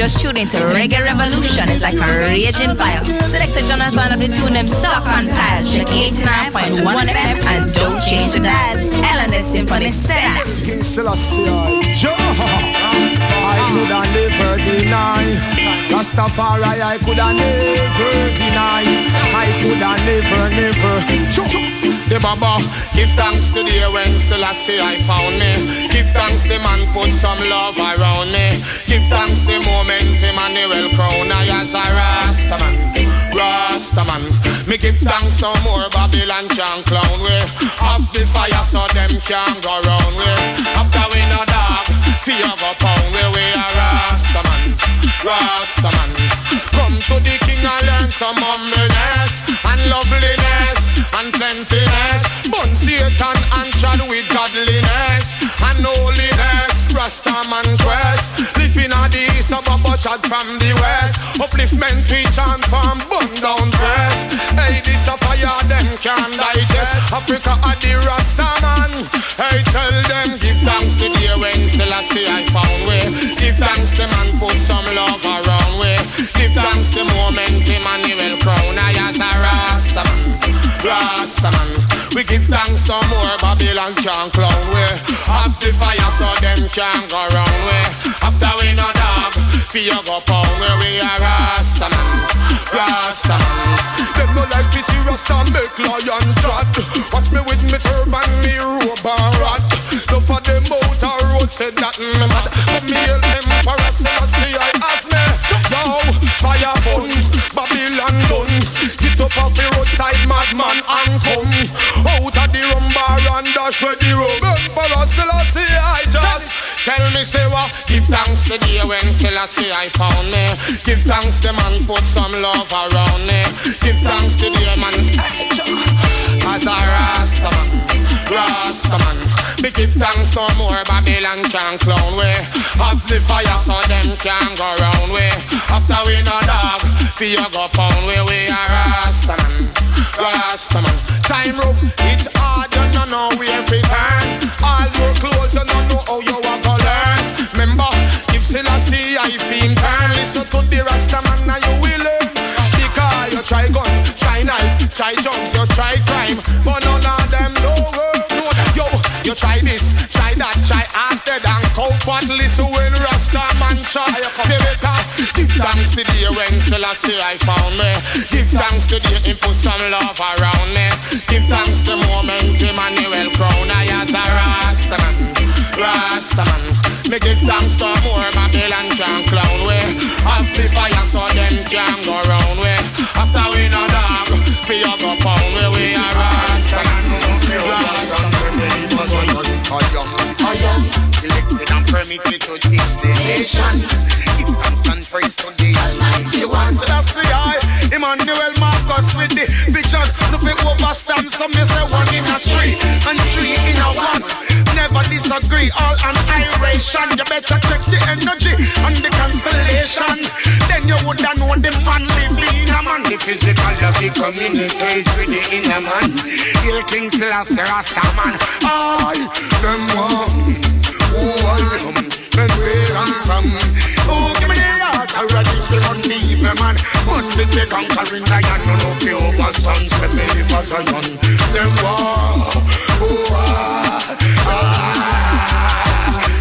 your tune into Reggae Revolution It's like a raging fire. Selector Jonathon of the tune them Sock on Pile. Check 89.1 FM and don't change the dial. Eleanor Symphony set. King Selassie, I could have never deny. Rastafari, I could have never denied. I could have never, never the baba. Give thanks to the when Selassie I found me. Give thanks the man put some love around me. Give thanks the moment Emmanuel crown I as a Rastaman. Rastaman. Me give thanks no more Babylon can clown we. Off the fire so them can go round we. After we no dog fi have a pound where we are Rastaman, Rastaman. Come to the king and learn some humbleness and loveliness and cleanliness. Bun Satan and trod with godliness and holiness. Rastaman quest chat from the west. Upliftment we chant from bun down press. Hey, this a fire them can digest. Africa are the Rasta man. Hey, tell them give thanks to the when Selassie I found way. Give thanks to man put some love around way. Give thanks to moment Emmanuel Crown. I as a Rasta man. Rasta man. We give thanks to more Babylon can't clown way. Have the fire so them can't go round way. After we no dog, we a go pound we are Rasta man. Rasta man. Them no like to see Rasta make lion trot. Watch me with me turban, me robe and rat. No for them out a road said that me mad. But me hail emperor Selassie I ask me. Yo, fire bun, Babylon done. Get up off the roadside, madman and come bar with the rum. Emperor Selassie I just tell me say what. Give thanks the day when Selassie I found me. Give thanks the man put some love around me. Give thanks the day man. As a Rasta man, Rasta man. Me give thanks no more Babylon can clown way. Have the fire so them can go round way. After we no dog, we a go pound way. We a Rasta man, Rasta man. Time rough, it's hard, you know where we turn. All your clothes, you no know how you a go learn. Remember, if Selassie I feel turn, listen to the Rasta man and you will learn. Because you try gun, try knife, try jumps, you try crime, but none of them know work. Yo, you try this, try that, try ass dead and comfort. Listen when Better, give thanks to the when Selassie I found me. Give thanks to the him put some love around me. Give thanks to moment Emmanuel Crown. I as a Rasta man, Rasta man. Me give thanks to more Babylon can clown way. Have the fire so them can go round way. After we no dog, we a go pound way. We a Rasta man, And permitted to teach the nation. Give thanks and praise to the Almighty One. Selassie I, Emmanuel Marcus with the vision. No fi overstand, some me say one in a three and three in a one. Never disagree, all annihilation. You better check the energy and the constellation. Then you woulda know the man living in a man. The physical of the communicate with the inner man. Hail King Rasta man. I, them one, Be the conquering lion, no no fear overstand, say me live as a young. Them who I, ah,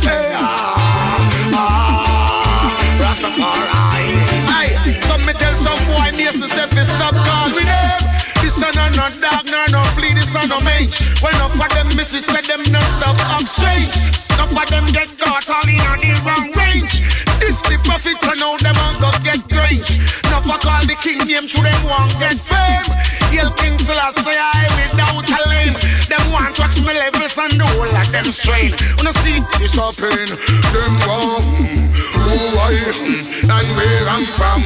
ah, ah, Rastafari. Aye, some me tell some boy, me say fi stop call with them. This a no no dog, no no flea, this a no mage. Well, enough of them missus said them no stop up strange. Enough of them get caught all in on the wrong range. This the profits and now them a go get range. Of call the king name to them want get fame. Hail King Selassie I without a lane. Them want to watch me levels and the whole of them strain. Wanna see this a pain. Them want who I am and where I'm from.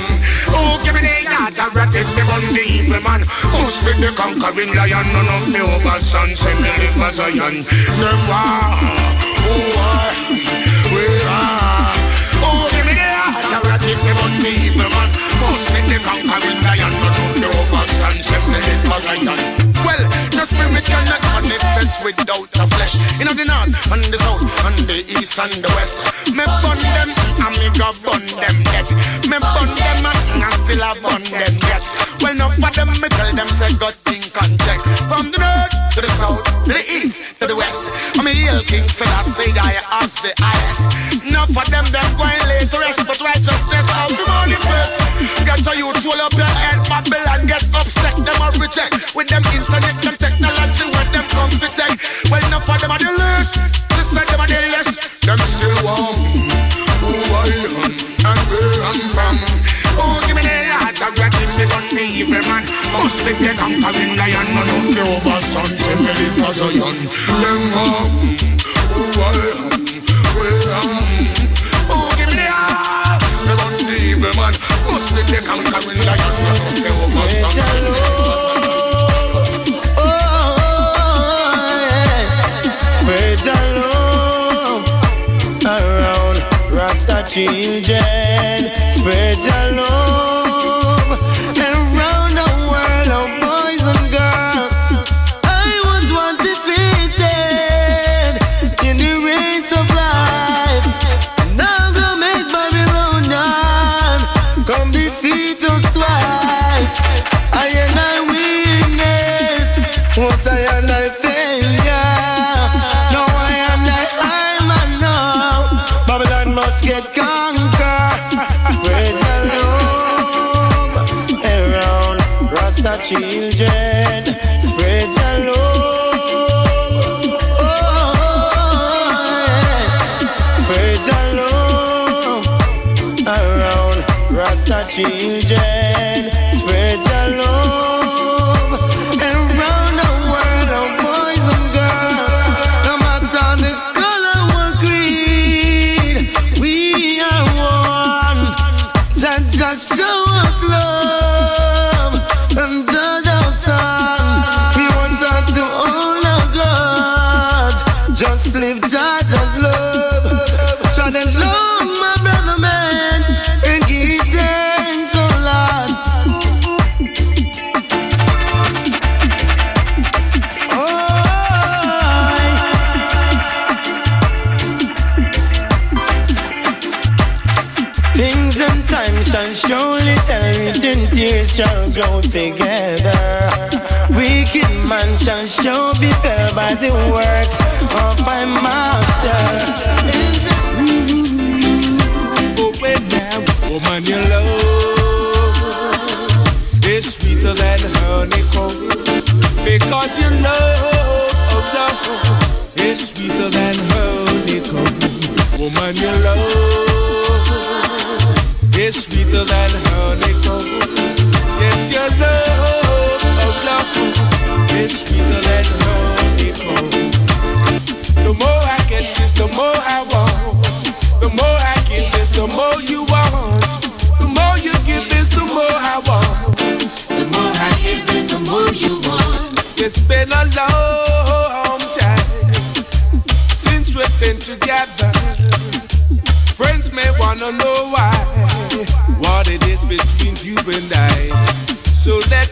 Oh, give me the yard rat if you run the evil man. Must be the conquering lion. None of the overstand. Say me live as a yan. Them want who I am, where I Oh, give me the a rat if you run the evil man. Must the conquering lion. Of the overstand. Say me live as a yan. Well, the spirit cannot without the flesh. In the north and the south and the east and the west. Me burn them and me go burn them yet. Me burn them and I still a burn them yet. Well, enough of them me tell them say God think and check. From the north to the south to the east to the west. I'm a hail king, so I say I ask the highest. Enough of them them going late to rest, but righteousness out the morning first. Get a youth swallow up your head, Babylon get upset, them a reject with them internet, them technology, them come to take. Well, enough of them are the least, this them are the less. Them still warm, who and where I'm from. Oh, give me the heart of if they gun evil man. Must be the conquering lion, none of the overstand. Say me live as young. Them am, where I'm. Oh, give me the heart. Gun the evil man. Must be the um, conquering lion, by the works of my master. Wait now, woman, your love is sweeter than honeycomb. Because your love, oh love, is sweeter than honeycomb. Woman, your love is sweeter than honeycomb. Yes, your love, the more I want. The more I give is the more you want. The more you give is the more I want. The more I give is the more you want. It's been a long time since we've been together. Friends may wanna know why, what it is between you and I. So let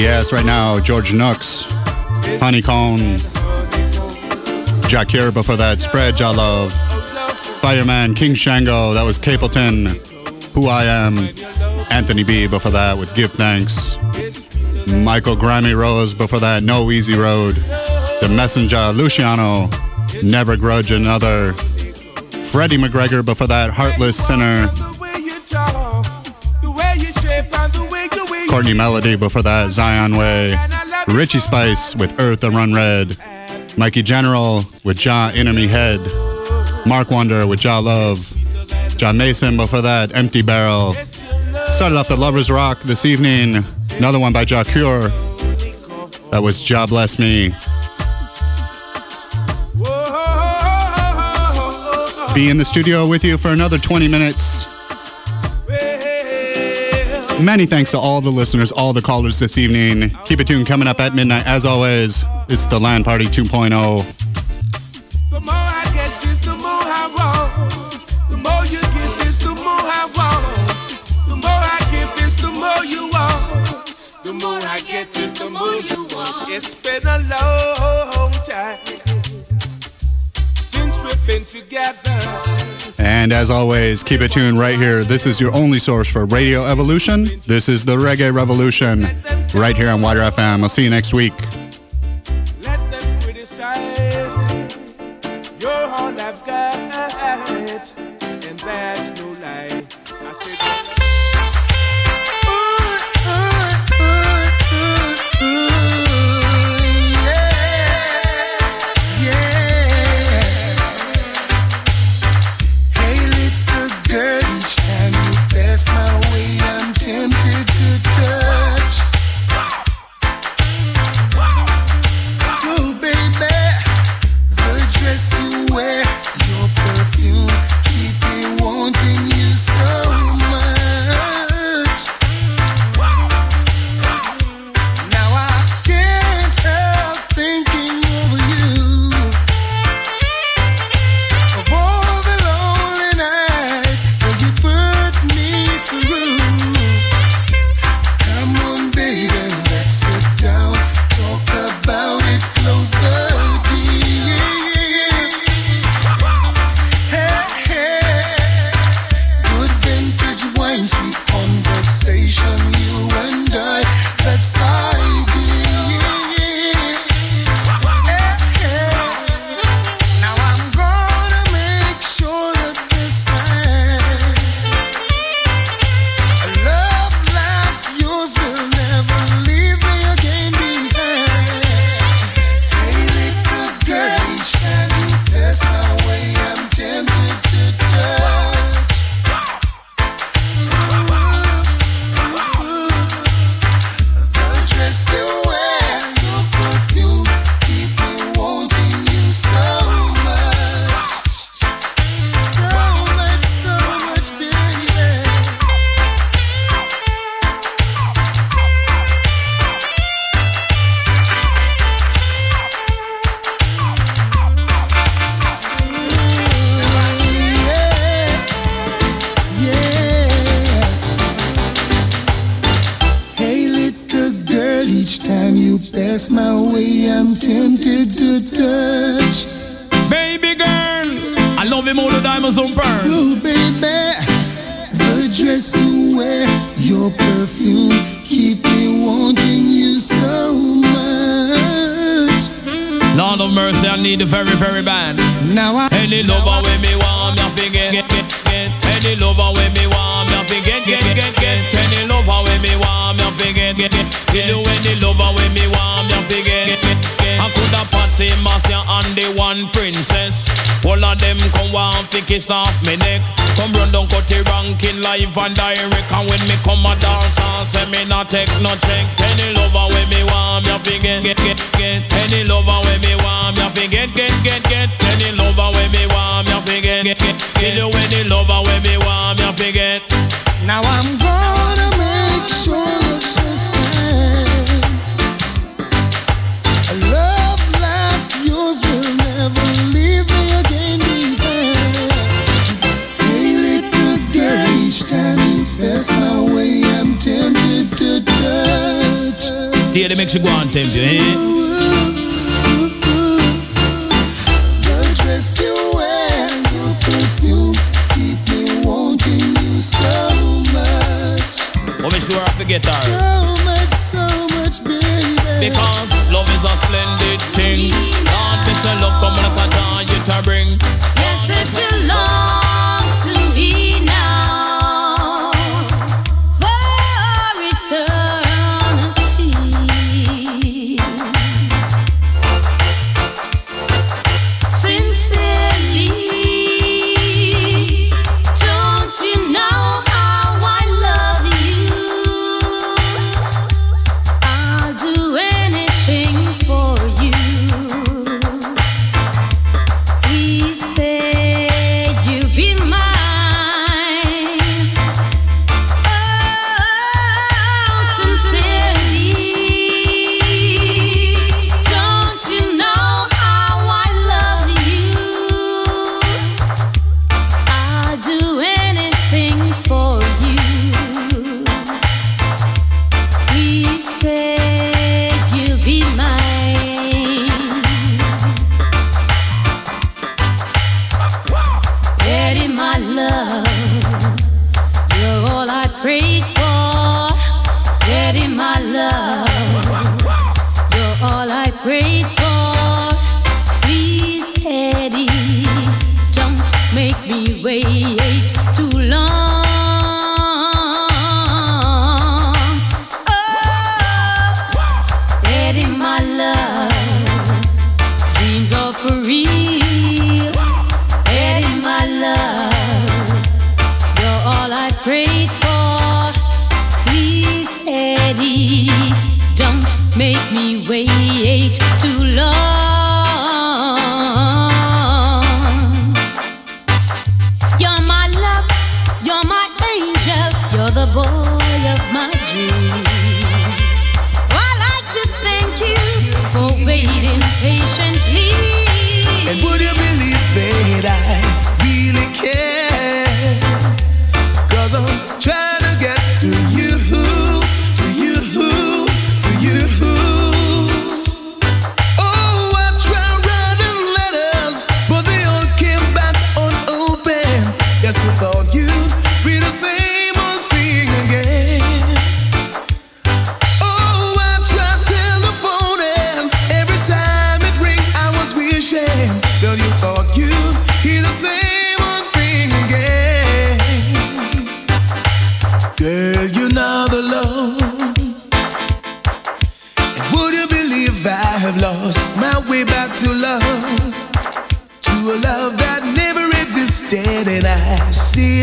Yes, right now, George Nooks, Honeycomb, Jack here before that, Spread Jah Love, Fireman, King Shango, that was Capleton, Who I Am, Anthony B before that with Give Thanks, Michael Grammy Rose before that, No Easy Road, The Messenger, Luciano, Never Grudge Another, Freddie McGregor before that, Heartless Sinner, Courtney Melody before that, Zion Way, Richie Spice with Earth and Run Red, Mikey General with Jah Inna Me Head, Mark Wonder with Jah Love, Jah Mason before that, Empty Barrel. Started off the Lovers Rock this evening, another one by Jah Cure. That was Jah Bless Me. Be in the studio with you for another 20 minutes. Many thanks to all the listeners, all the callers this evening. Keep it tuned coming up at midnight. As always, it's the Land Party oh. 2.0. The more I get is the more I want. The more you give is the more I want. The more I give is the more you want. The more I get is the more you want. It's been a long time since we've been together. And as always, keep it tuned right here. This is your only source for Radio Evolution. This is the Reggae Revolution right here on WIDR FM. I'll see you next week. off me neck. Come run down cut the ranking live and direct. And when me come a dance and say me not take no check. Any lover when me want me fi get get get get. Any lover when me want me fi get get get get. Any lover when me want me fi get get get. Kill you any lover when me want me fi get. Now I'm gonna make sure. pass my I'm tempted to touch. Makes you go on tempt you, eh? You. Oh, sure I forget. So much, so much, baby. Because love is a splendid thing. Miss love, come on,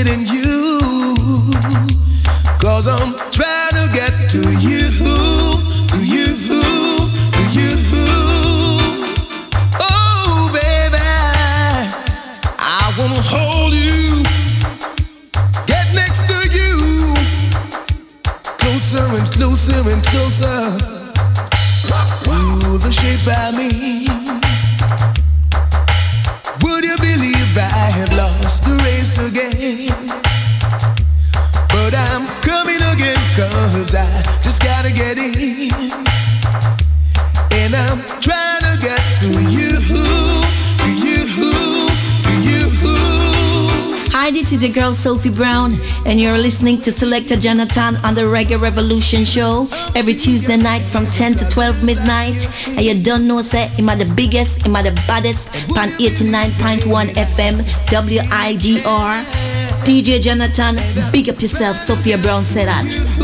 in you. Cause I'm trapped. Sophie Brown, and you're listening to Selector Jonathon on the Reggae Revolution Show every Tuesday night from 10 to 12 midnight. And you don't know, say, am I the biggest, am I the baddest, pan 89.1 FM, WIDR. DJ Jonathon, big up yourself, Sophia Brown said that.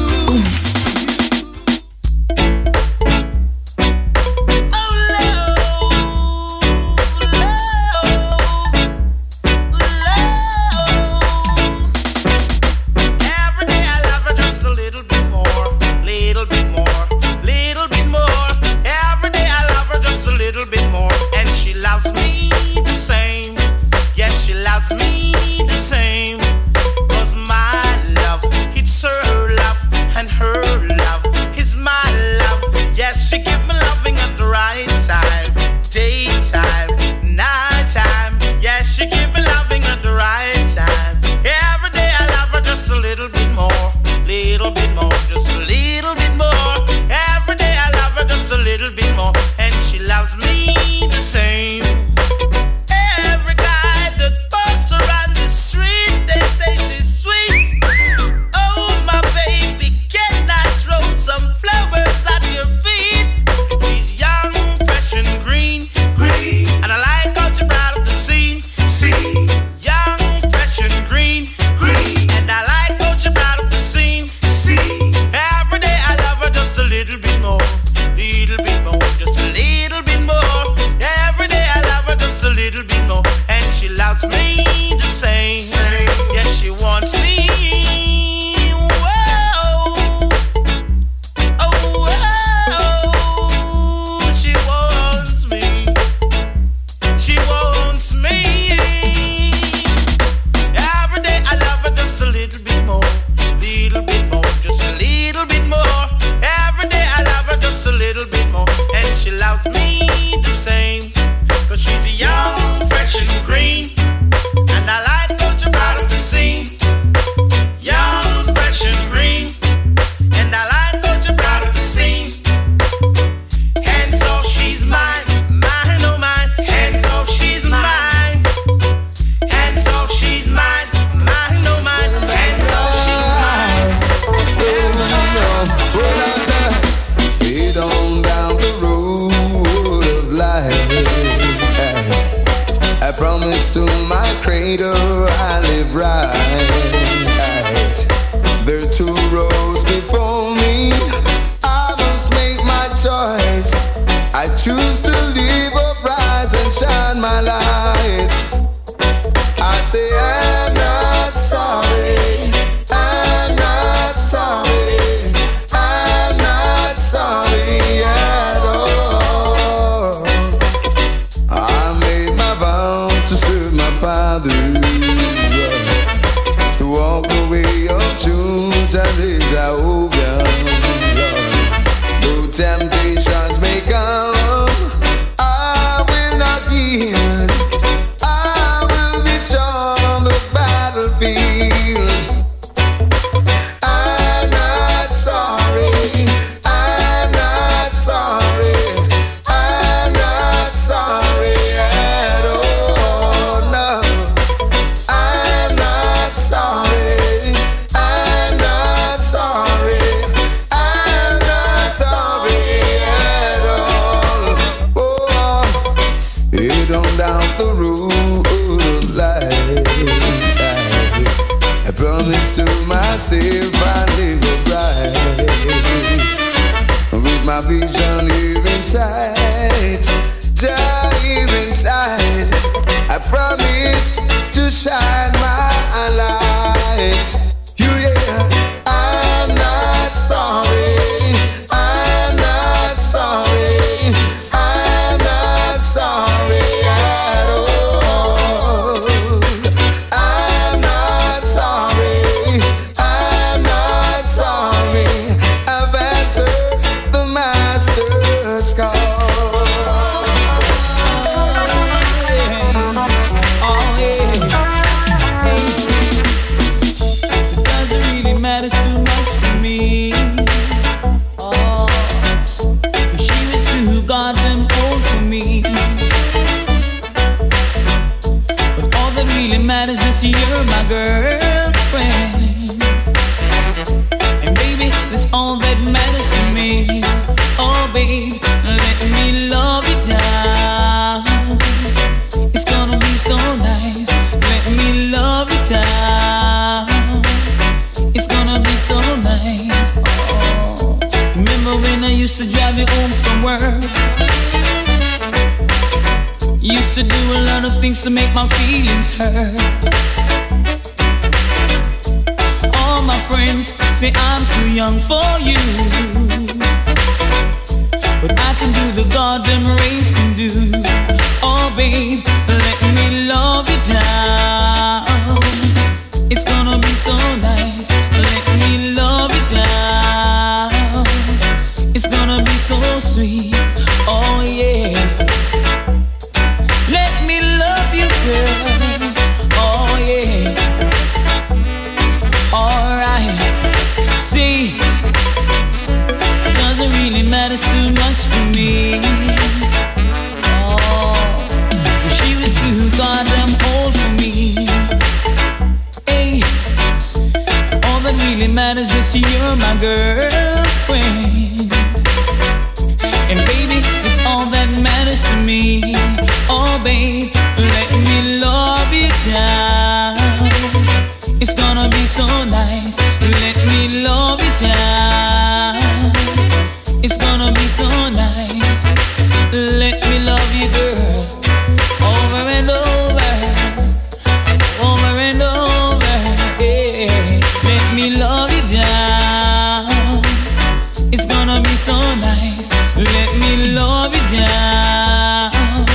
down.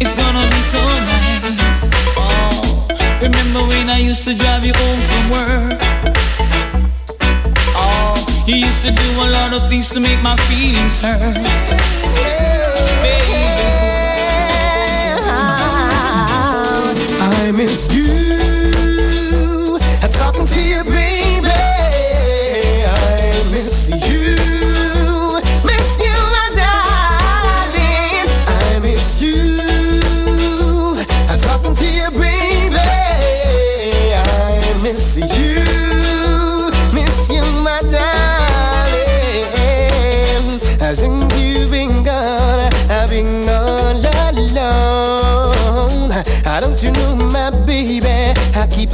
It's gonna be so nice. Oh, remember when I used to drive you home from work? Oh, you used to do a lot of things to make my feelings hurt. Baby. I miss you.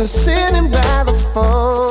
been sitting by the phone.